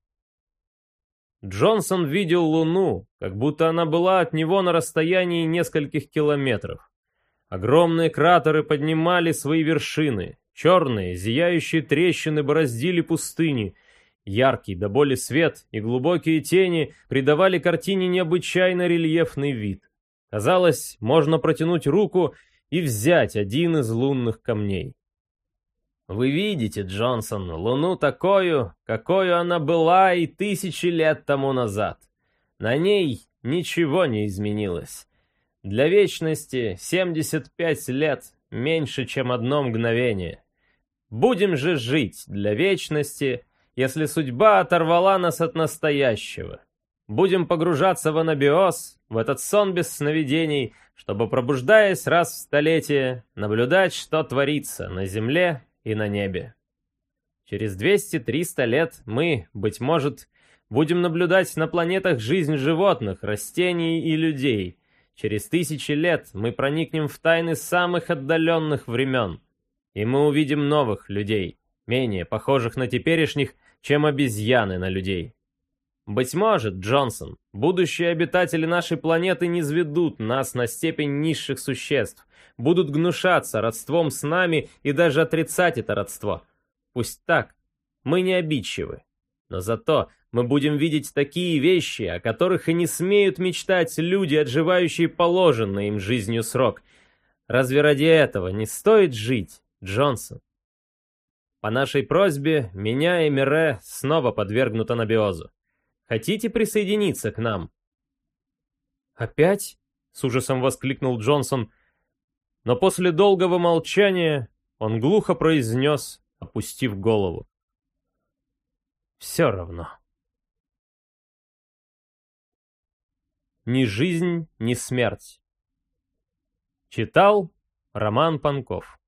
Джонсон видел Луну, как будто она была от него на расстоянии нескольких километров. Огромные кратеры поднимали свои вершины, черные, зияющие трещины бороздили пустыни, яркий до боли свет и глубокие тени придавали картине необычайно рельефный вид. Казалось, можно протянуть руку и взять один из лунных камней. Вы видите, Джонсон, Луну такую, какой она была и тысячи лет тому назад. На ней ничего не изменилось. Для вечности 75 лет меньше, чем одно мгновение. Будем же жить для вечности, если судьба оторвала нас от настоящего. Будем погружаться в анабиоз, в этот сон без сновидений, чтобы, пробуждаясь раз в столетие, наблюдать, что творится на земле и на небе. Через 200-300 лет мы, быть может, будем наблюдать на планетах жизнь животных, растений и людей. Через тысячи лет мы проникнем в тайны самых отдаленных времен, и мы увидим новых людей, менее похожих на теперешних, чем обезьяны на людей. Быть может, Джонсон, будущие обитатели нашей планеты не зведут нас на степень низших существ, будут гнушаться родством с нами и даже отрицать это родство. Пусть так, мы не обидчивы. Но зато мы будем видеть такие вещи, о которых и не смеют мечтать люди, отживающие положенный им жизнью срок. Разве ради этого не стоит жить, Джонсон? По нашей просьбе, меня и Мире снова подвергнут анабиозу. Хотите присоединиться к нам?» «Опять?» — с ужасом воскликнул Джонсон. Но после долгого молчания он глухо произнес, опустив голову. «Все равно». Ни жизнь, ни смерть. Читал Роман Панков